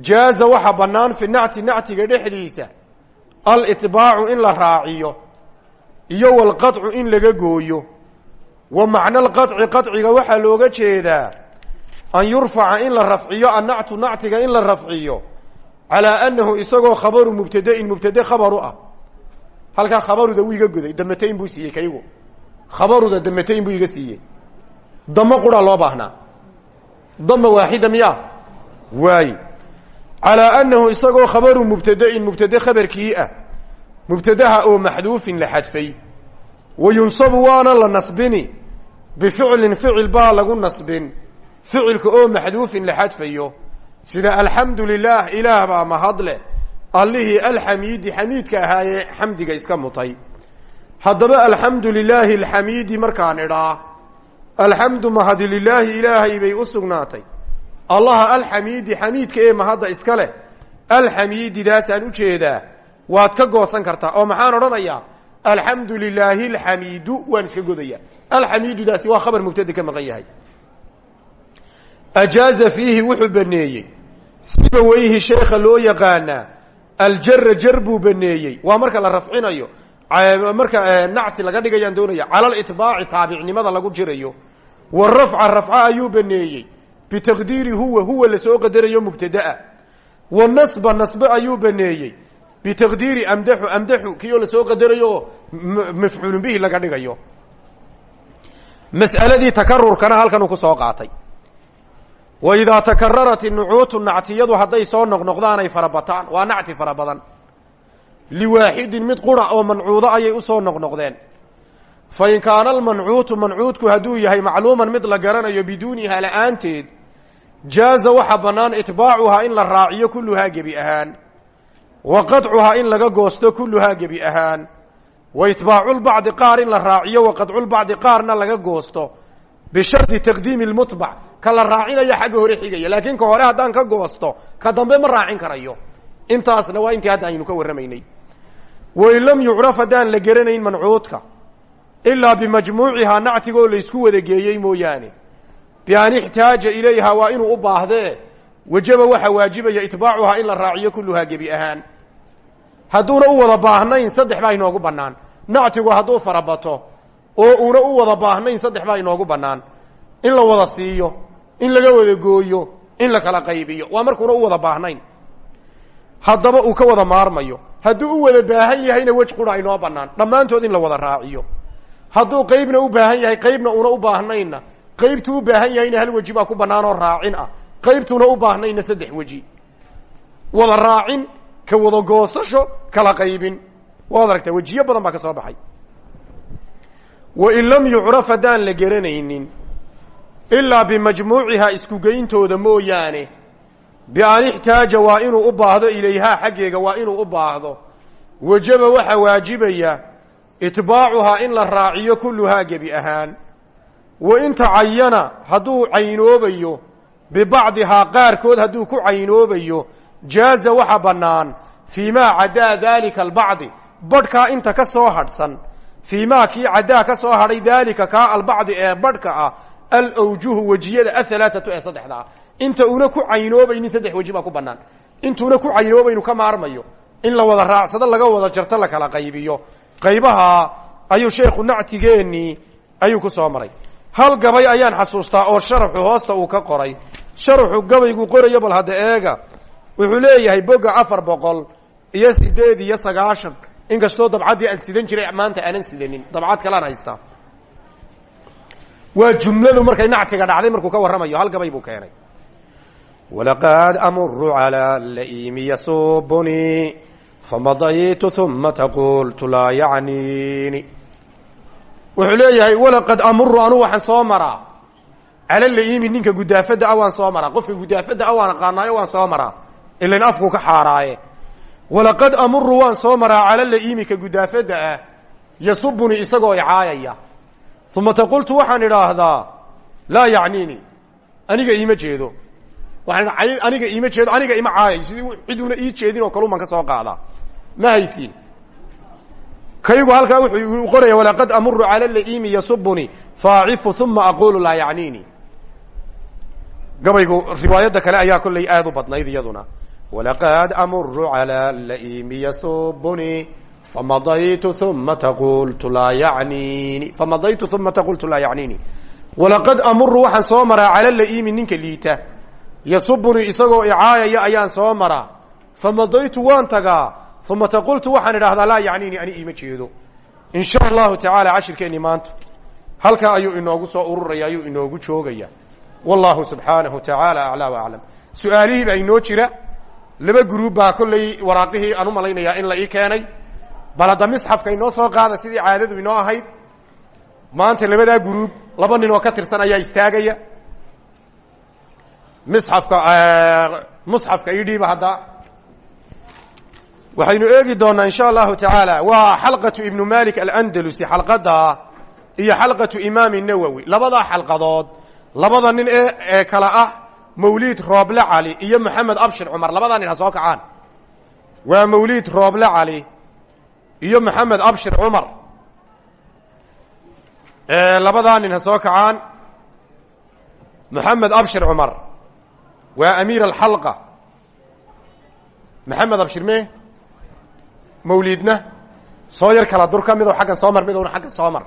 jaaza waxa bannaan fi nacti nactiga dhexdiisa alitbaacu in la raaciyo iyo walqaطcu in laga gooyo wa macna alqaطci qaطciga waxaa looga jeedaa an yurfaca in la rafciyo annactu nactiga in la rafciyo calaa annahu isagoo khabaru mubtadain mubtade khabaru ah halkaa khabaruda wuu iga goday damatayn buu siiyey kaygu khabaruda damatayn buu iga siiyey damo quraa loo baahnaa dama waaxida miya waaye calaa annahu isagoo khabaru mubtadain mubtade khabarkii ah mubtadaha oo maxduufin la xadfay. Wa yunsabu waana la nasbini bificlin ficil baa lagu nasbin. Ficilka oo maxduufin la xadfayo sida alxamdu lilah ilaah baa mahadleh allihii alxamiidi xamiidka ahaayee xamdiga iska mutay. Haddaba alxamdu lilaahi alxamiidi markaan idhaa alxamdu mahadi lilaahi ilaahay bay u sugnaatay allaha alxamiidi xamiidka ee mahadda iska leh. Alxamiididaasaan u jeedaa waad ka goosan kartaa. Oo maxaan odhanayaa alxamdu lilaahi alxamiidu waan iska godaya alxamiidudaasi waa khabar mubtade ka maqan yahay. Ajaaza fiihi wuxuu baneeyey siba weyhi sheekha loo yaqaanaa aljara jar buu baneeyey waa marka la rafcinayo marka nacti laga dhigayaan doonaya cala litbaaci taabicnimada lagu jirayo. Warafca rafca ayuu baneeyey bitaqdiiri huwa huwa la soo qadarayo mubtadaa wanasba nasbe ayuu baneeyey bitaqdiiri amdaxu amdaxu kii oo la soo qadarayo oo mafcuulun bihi laga dhigayo mas'aladii takarurkana halkanuu ku soo qaatay wa idaa takararat inucuutu nactiyadu hadday soo noqnoqdaan ay farabataan waa nacti fara badan liwaaxidin mid qura oo mancuudo ayay u soo noqnoqdeen fa in kaana almancuutu mancuudku hadduu yahay macluuman mid la garanayo biduuniha la'aanteed jaaza waxa bannaan itbaacuhaa in la raaciyo kulluhaa gebi ahaan. Wa qadcuhaa in laga goosto kulluhaa gebi ahaan. Wa itbaaculbacdi qaar in la raaciyo wa qadculbacdi qaarna laga goosto. Bishardi taqdiimi lmutbac ka la raacinaya xagga hore xigaya laakiin ka hore haddaan ka goosto ka dambe ma raacin karayo. Intaasna waa intii hadda aynu ka warramaynay. Wain lam yucraf haddaan la geranayn mancuudka. Ilaa bimajmuucihaa nactigoo laysku wada geeyey mooyaane bian ixtaaja ilayhaa waa inuu u baahdee wajaba waxaa waajibaya itbaacuhaa in la raaciyo kulluhaa gebi ahaan hadduuna u wada baahnayn saddex baa inoogu bannaan nactigu hadduu farabato oo uuna u wada baahnayn saddex baa inoogu bannaan in la wada siiyo in laga wada gooyo in la kala qaybiyo waa markuuna u wada baahnayn haddaba uu ka wada maarmayo hadduu u wada baahan yahayna wej qura inoo bannaan dhammaantood in la wada raaciyo hadduu qaybna u baahan yahay qaybna una u baahnayna qaybtuu u baahan yahayna hal weji baa ku bannaan oo raacin ah. Qaybtuuna u baahnayna saddex weji. Wada raacin ka wada goosasho kala qaybin. Waad aragtaa wejiyo badan baa ka soo baxay. Wain lam yucraf haddaan la garanaynin ilaa bimajmuucihaa iskugeyntooda mooyaane bian ixtaaja waa inuu u baahdo ilayhaa xaggeega waa inuu u baahdo. Wajaba waxaa waajibaya itbaacuhaa in la raaciyo kulluhaa gebi ahaan wa in tacayana hadduu caynoobayo bibacdihaa qaarkood hadduu ku caynoobayo jaaza waxa bannaan fii maa caddaa daalika albacdi badhkaa inta ka soo hadhsan fii maa kii caddaa ka soo hadhay daalika kaa albacdi ee badhka ah alawjuhu wejiyada ahalaaatu ee saddexda ah inta una ku caynoobaynin saddex weji baa ku bannaan. Intuuna ku caynoobaynu ka maarmayo in la wada raacsado laga wada jarto la kala qaybiyo. Qaybaha ayuu sheekhu nactigeennii ayuu ku soo maray hal gabay ayaan xasuustaa oo sharaxu hoosta uu ka qoray. Sharaxu gabaygu qorayo bal hadda eega. Wuxuu leeyahay boga afar boqol iyo sideed iyo sagaashan. Inkastoo dabcaddii aan sidan jiray maanta aanan sidanin. Dabcad kalaan haystaa waa jumladu markay nactiga dhacday markuu ka warramayo hal gabay buu keenay. Walaqad amuru calaa laimi yasubuni famadaytu uma taqultu laa yacniini wuxuu leeyahay walaqad amuru anugu waxaan soo maraa. Cala laimi ninka gudaafadda ah soo maraa. Qofka gudaafadda ah waan waan soo maraa. Ilan afku ka xaaraaye. Walaqad amuru waan soo maraa cala laimi ka gudaafadda ah. Yasubuni isagoo icaayaya. Uma taqultu waxaan idhaahdaa laa yacniini. Aniga iima jeedo. Waxaan aniga iima jeedo aniga ima caayay. Sidii ciduuna ii jeedin oo kaluman ka soo qaadaa. Ma haysiin kaygu halkaa wuxuu qoraya walaqad amuru cala laimi yasubuni faacifu uma aqulu laa yacniini gabaygu riwaayadda kale ayaa kollay aada u badnayd iyaduna. Walaqad amuru cala laimi yasubuni famadaytu uma taqultu laa yacniini famadaytu uma taqultu laa yacniini walaqad amuru waxaan soo maraa cala ninka liita. Yasubuni isagoo icaayaya ayaan soo maraa. Famadaytu waan tagaa uma taqultu waxaan idhaahdaa laa yacniini ani iima jeedo in sha allahu tacaala cashirkeenni maanta halkaa ayuu inoogu soo ururaya ayuu inoogu joogaya wallahu subxaanahu tacaala aclaa wa aclam su'aalihii baa inoo jira laba gruub baa kollay waraaqihii aan u malaynayaa in la ii keenay bal hadda misxafka inoo soo qaada sidii caadadu inoo ahayd maanta labadaa gruub laba nin oo ka tirsan ayaa istaagaya misxafka musxafka waxaynu eegi doonaa in sha allahu tacaala waa xalqatu ibnu malik alandalusi xalqada iyo xalqatu imaami nawowi labadaa xalqadood labada nin ee kala ah mawliid rooble cali iyo maxamed abshir cumar. Labadaa nin ha soo kacaan. Waa mawliid rooble cali iyo maxamed abshir cumar. Labadaa nin ha soo kacaan. Maxamed abshir cumar. Waa amiir alxalqa. Maxamed abshir me mawliidna soo yar kala dur ka midow xaggan soo mar midowna xaggan soo mar.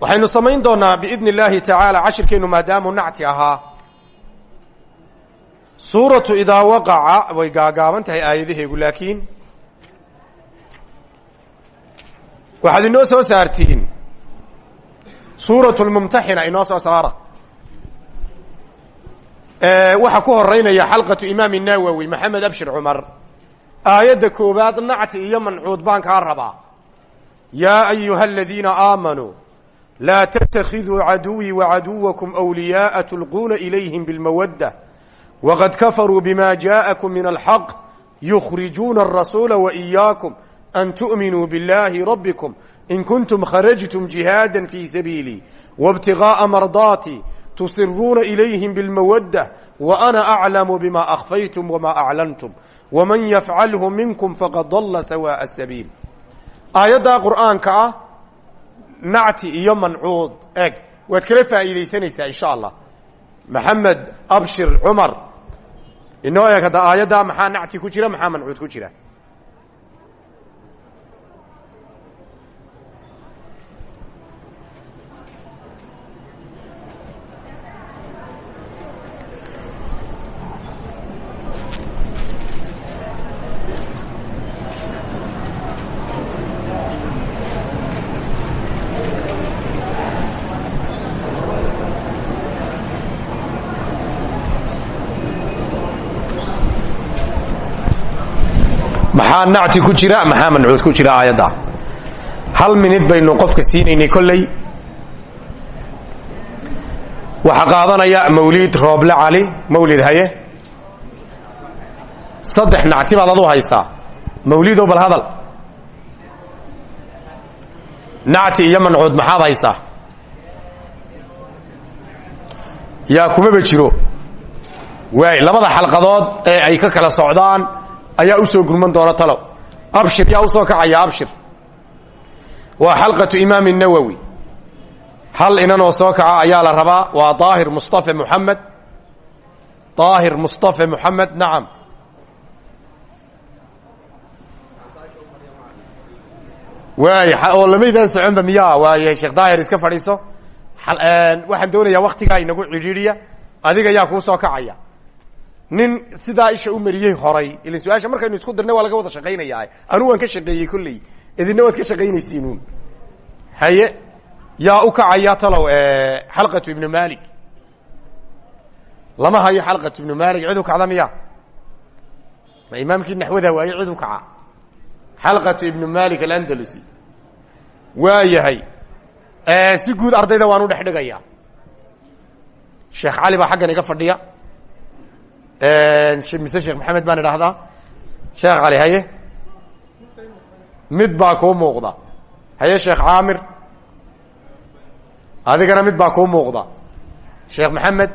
Waxaynu samayn doonaa biidn اllaahi tacaala cashirkeennu maadaamu nacti ahaa. Suuratu idaa waqaca way gaagaaban tahay laakiin waxaad inoo soo saartiin. Suuratu lmumtaxina inoo soo saara. Waxaa ku horeynaya xalqatu imaam nawowi maxamed abshir cumar aayadda koowaad nacti iyo mancuud baan kaa rabaa yaa ayuha aladiina aamanuu laa ttakiduu caduwii wacaduwakum wliyaaa tulquuna ilayhim bilmawadda waqad kafaruu bima jaءakum min alxaq yukhrijuuna arasuula waإiyaakum an tu'minuu biاllahi rabbikum in kuntum kharajtum jihaada fii sabiilii wاbtiغaaءa mardaatii tusiruuna ilayhim bilmawadda waana aclamu bima akhfaytum wama aclantum waman yafcalhu minkum faqad dalla sawaaءa sabiil aayaddaa qur'aanka ah nacti iyo mancuud eg waad kala faa'iidaysanaysaa insha allah maxamed abshir cumar inoo eeg hadda aayaddaa maxaa nacti ku jira maxaa mancuud ku jira maxaa nacti ku jira maxaa mancuud ku jira aayadda? Hal minid baynu qofka siinaynay kolley waxaa qaadanaya mawlid rooble cali mawlid haye? Saddex nacti baad adu haysaa. Mawlidow bal hadal. Nacti iyo mancuud maxaad haysaa? Yaa kumaba jiro waay labada xalqadood ee ay ka kala socdaan ayaa u soo gurman doona talow. Abshir yaa u soo kacaya abshir. Waa xalqatu imaam الnawowi hal inanoo soo kaca ayaa la rabaa waa daahir mustafa muxamed daahir mustafa muxamed nacam waay oo lamaydaan soconba miyaa? Waaye sheekh daahir iska fadhiiso. Waxaan doonayaa waktigaa inagu cidhiidhiya adiga yaa kuu soo kacaya nin sidaa isha u mariyey horay. Ilan su'aasha markaynu isku dirnay waa laga wada shaqaynaya anuu waan ka shaqeeyey kolley idina waad ka shaqaynaysiinuun haye yaa u kacaya talow xalqatu ibnu malik lama hayo xalqatu ibnu malik cid u kacda miya ma imaamkii naxwada waaye cid u kaca? Xalqatu ibnu malik alandalusi. Waa yahay si guud ardayda waan u dhex dhigaya. Sheekh cali baa xaggan iga fadhiya mise sheekh maxamed baan idhaahdaa? Sheekh cali haye? Mid baa kuu muuqda. Haye sheekh caamir? Adigana mid baa kuu muuqda. Sheekh maxamed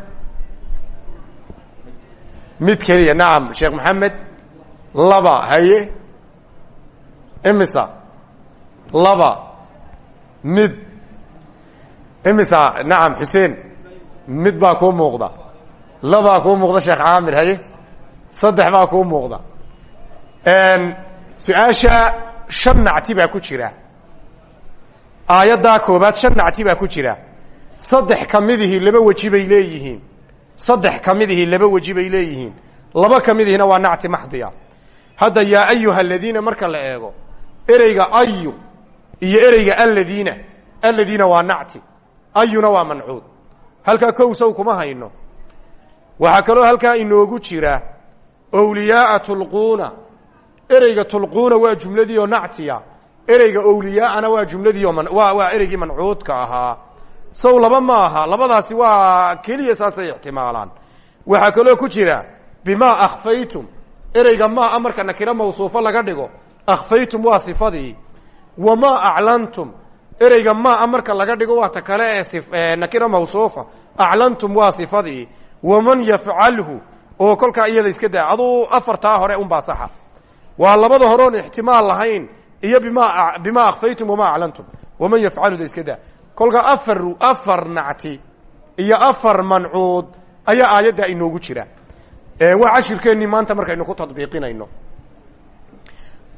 mid keliya nacam sheekh maxamed laba haye? Imisa? Laba. Mid. Imisa nacam xuseen mid baa kuu muuqda labaa kuu muuqda sheekh caamir haye saddex baa kuu muuqda. Su'aasha shan nacti baa ku jira. Aayaddaa koobaad shan nacti baa ku jira. Saddex kamidihii laba weji bay leeyihiin. Saddex kamidihii laba weji bay leeyihiin. Laba kamidihina waa nacti maxdiya. Hadda yaa ayuha aladiina marka la eego ereyga ayu iyo ereyga aladiina aladiina waa nacti ayuna waa mancuud. Halkaa kow sow kuma hayno waxaa kaloo halkaa inoogu jira owliyaaa tulquuna. Ereyga tulquuna waa jumladii oo nactiya. Ereyga owliyaana waa jumladii waa ereygii mancuudka ahaa. Sow laba ma aha labadaasi waa keliya saasay ixtimaalaan. Waxaa kaloo ku jira bimaa akhfaytum. Ereyga maa marka nakiro mawsuufo laga dhigo akhfaytum waa sifadii. Wamaa aclantum. Ereyga maa marka laga dhigo waa ta kale ee nakiro mawsuufa. Aclantum waa sifadii waman yafcalhu oo kolkaa iyada iska daa. Aduu afartaa hore unbaa saxa. Waa labada hore oon ixtimaal lahayn iyo bima bimaa akfaytum wamaa aclantum. Waman yafcaluda iska daa. Kolkaa afar afar nacti iyo afar mancuud ayaa aayaddaa inoogu jira. Waa cashirkeennii maanta markaynu ku tadbiiqinayno.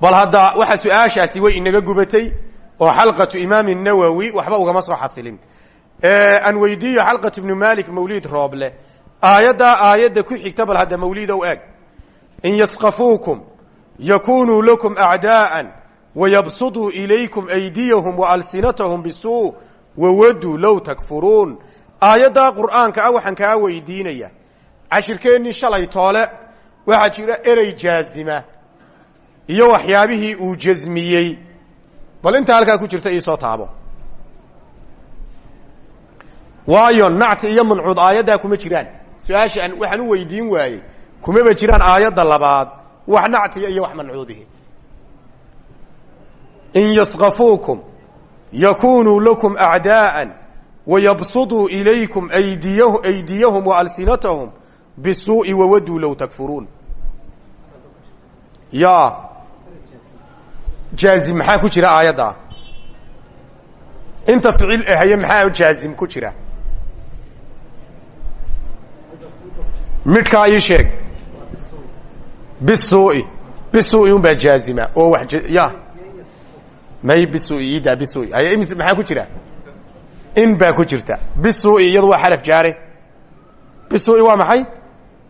Bal hadda waxa su'aashaasi way inaga gubatay oo xalqatu imaami nawowi waxba ugama soo xasilin. Aan weydiiyo xalqatu ibnu malik mawlid rooble aayaddaa aayadda ku xigta bal hadda mawlidow eeg. In yaskafuukum yakunuu lakum acdaa'an wayabsuduu ilaykum aydiyahum waalsinatahum bisuu wawaduu low takfuruun. Aayaddaa qur'aanka ah waxaan kaa weydiinaya. Cashirkeennii shalay toole waxaa jira erey jaazima iyo waxyaabihii uu jasmiyey bal intaa halkaa ku jirta iisoo taabo. Waayo nacti iyo mancuud aayaddaa kuma jiraan su'aasha aan waxaan u weydiin waayey kumaba jiraan aayadda labaad wax nactiya iyo wax mancuudihi. In yaskafuukum yakunuu lakum acdaa'an wayabsuduu ilaykum aydiya aydiyahum waalsinatahum bisuu'i wawaduu low takfuruun. Ya jaazim maxaa ku jira aayadda? Inta ficil ahaye maxaa jaazim ku jira midhkaa ii sheeg. Bisuui bisuui un baa jaazima. Oo wax ya. May bisuui iidaa bisuui ay imis maxaa ku jira? In baa ku jirta. Bisuui iyadu waa xaraf jaare. Bisuui waa maxay?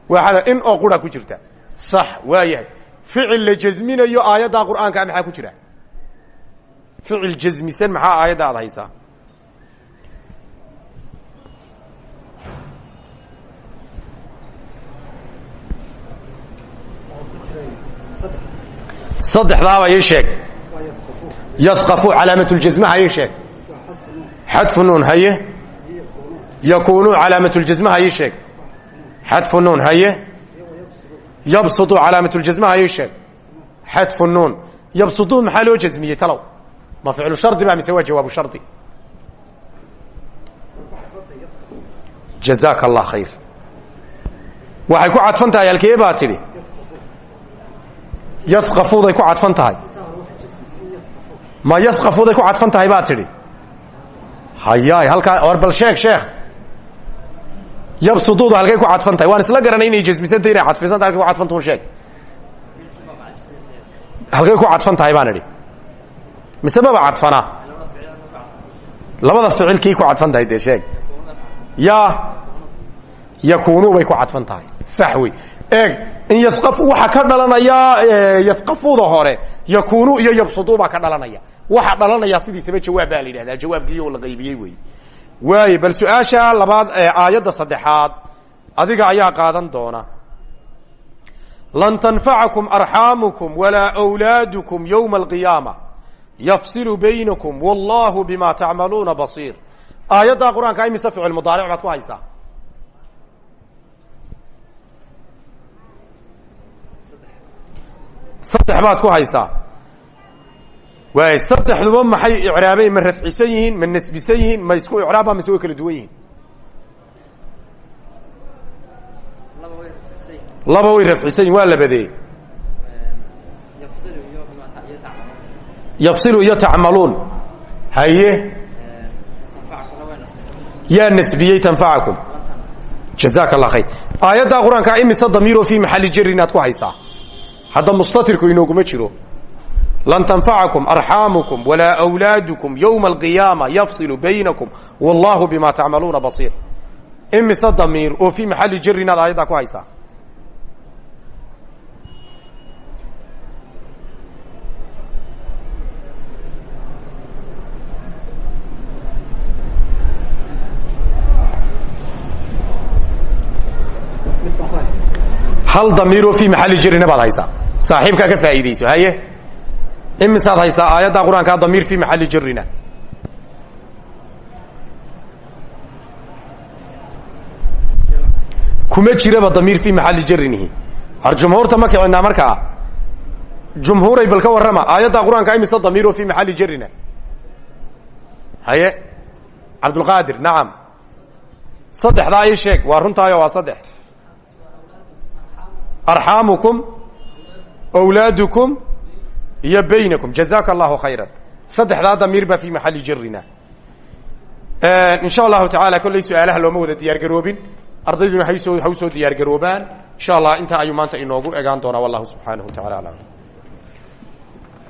Waa xaraf in oo qura ku jirta. Sax waa yahay. Ficil la jasminayo aayaddaa qur'aankaa maxaa ku jira? Ficil jasmisan maxaa aayadda ad haysaa saddexdaaba ii sheeg. Yaskafu calaamatljasmaha ii sheeg. Xadfu nuun haye yakuunu calaamatljasmaha ii sheeg. Xadfu nuun haye yabsudu calaamatljasmaha ii sheeg. Xadfu nuun. Yabsudu maxaa loo jasmiyey talow. Ma ficlu shardi ba mise waa jawaabu shardi? Jazaaka allah khayr. Waxay ku cadfan tahay halkee baa tidhi yaskafuuday ku cadfan tahay. Ma yaskafuuday ku cadfan tahay baa tidhi. Hayaay halkaa war bal sheeg sheekh. Yabsuduuda halkay ku cadfan tahay. Waan isla garanay inay jasmisantay inay cadfisanta halkay ku cadfantun sheeg halkay ku cadfan tahay baan idhi. Mise maba cadfanaa labada ficilkii ku cadfan tahay dee sheeg. Yaa yakuunu bay ku cadfan tahay. Sax wey eeg in waxaa ka dhalanaya yaskafuda hore yakuunu iyo yabsudu baa ka dhalanaya. Waxa dhalanaya sidiisaba jawaab baa la yidhahdaa. Jawaabkiiyo la qaybiyey wey waaye bal su'aasha labaad aayadda saddexaad adiga ayaa qaadan doona. Lan tanfacakum arxaamukum walaa wlaadukum ywma alqiyaama yafsilu baynakum wallahu bima tacmaluuna basiir. Aayaddaa qur'aanka imise ficil mudaaric baad saddex baad ku haysaa. Waay saddexduba maxay icraabay? Ma rafcisan yihiin ma nasbisan yihiin ma isku icraaba mise way kala duwan yihiin. Laba way rafcisan yihiin waa labadee yafsilu iyo tacmaluun. Haye. Yaa nasbiyey tanfacakum. Jazaaka allah khayr. Aayaddaa qur'aankaa imise damiiro fii maxali jarin aad ku haysaa hadda mustatirku inooguma jiro. Lan tanfacakum arxaamukum walaa wlaadukum ywma alqiyaama yafsilu baynakum wallahu bima tacmaluuna basiir imise damiir oo fii maxali jarin aad aayaddaa ku haysaa hal damiiro fii maxali jarina baad haysaa? Saaxiibkaa ka faa'iidayso haye? Imisaad haysaa aayadda qur'aankaa damiir fii maxali jarina kuma jiraba damiir fii maxali jarinihi ar jumhuurta ma kicinaa markaa jumhuuray bal ka warrama aayadda qur'aanka imise damiiro fii maxali jarina haye? Cabdulqaadir nacam saddexdaa ii sheeg waa runtaayo waa saddex arxaamukum wlaadukum iyo baynakum jazaaka allahu khayra saddexdaa damiir baa fii maxali jarina insha allahu taala kolley su'aalaha looma wada diyaar garoobin ardayduna hasoo ha u soo diyaar garoobaan insha allah intaa ayuu maanta inoogu egaan doonaa wallahu subxaanahu wa tacala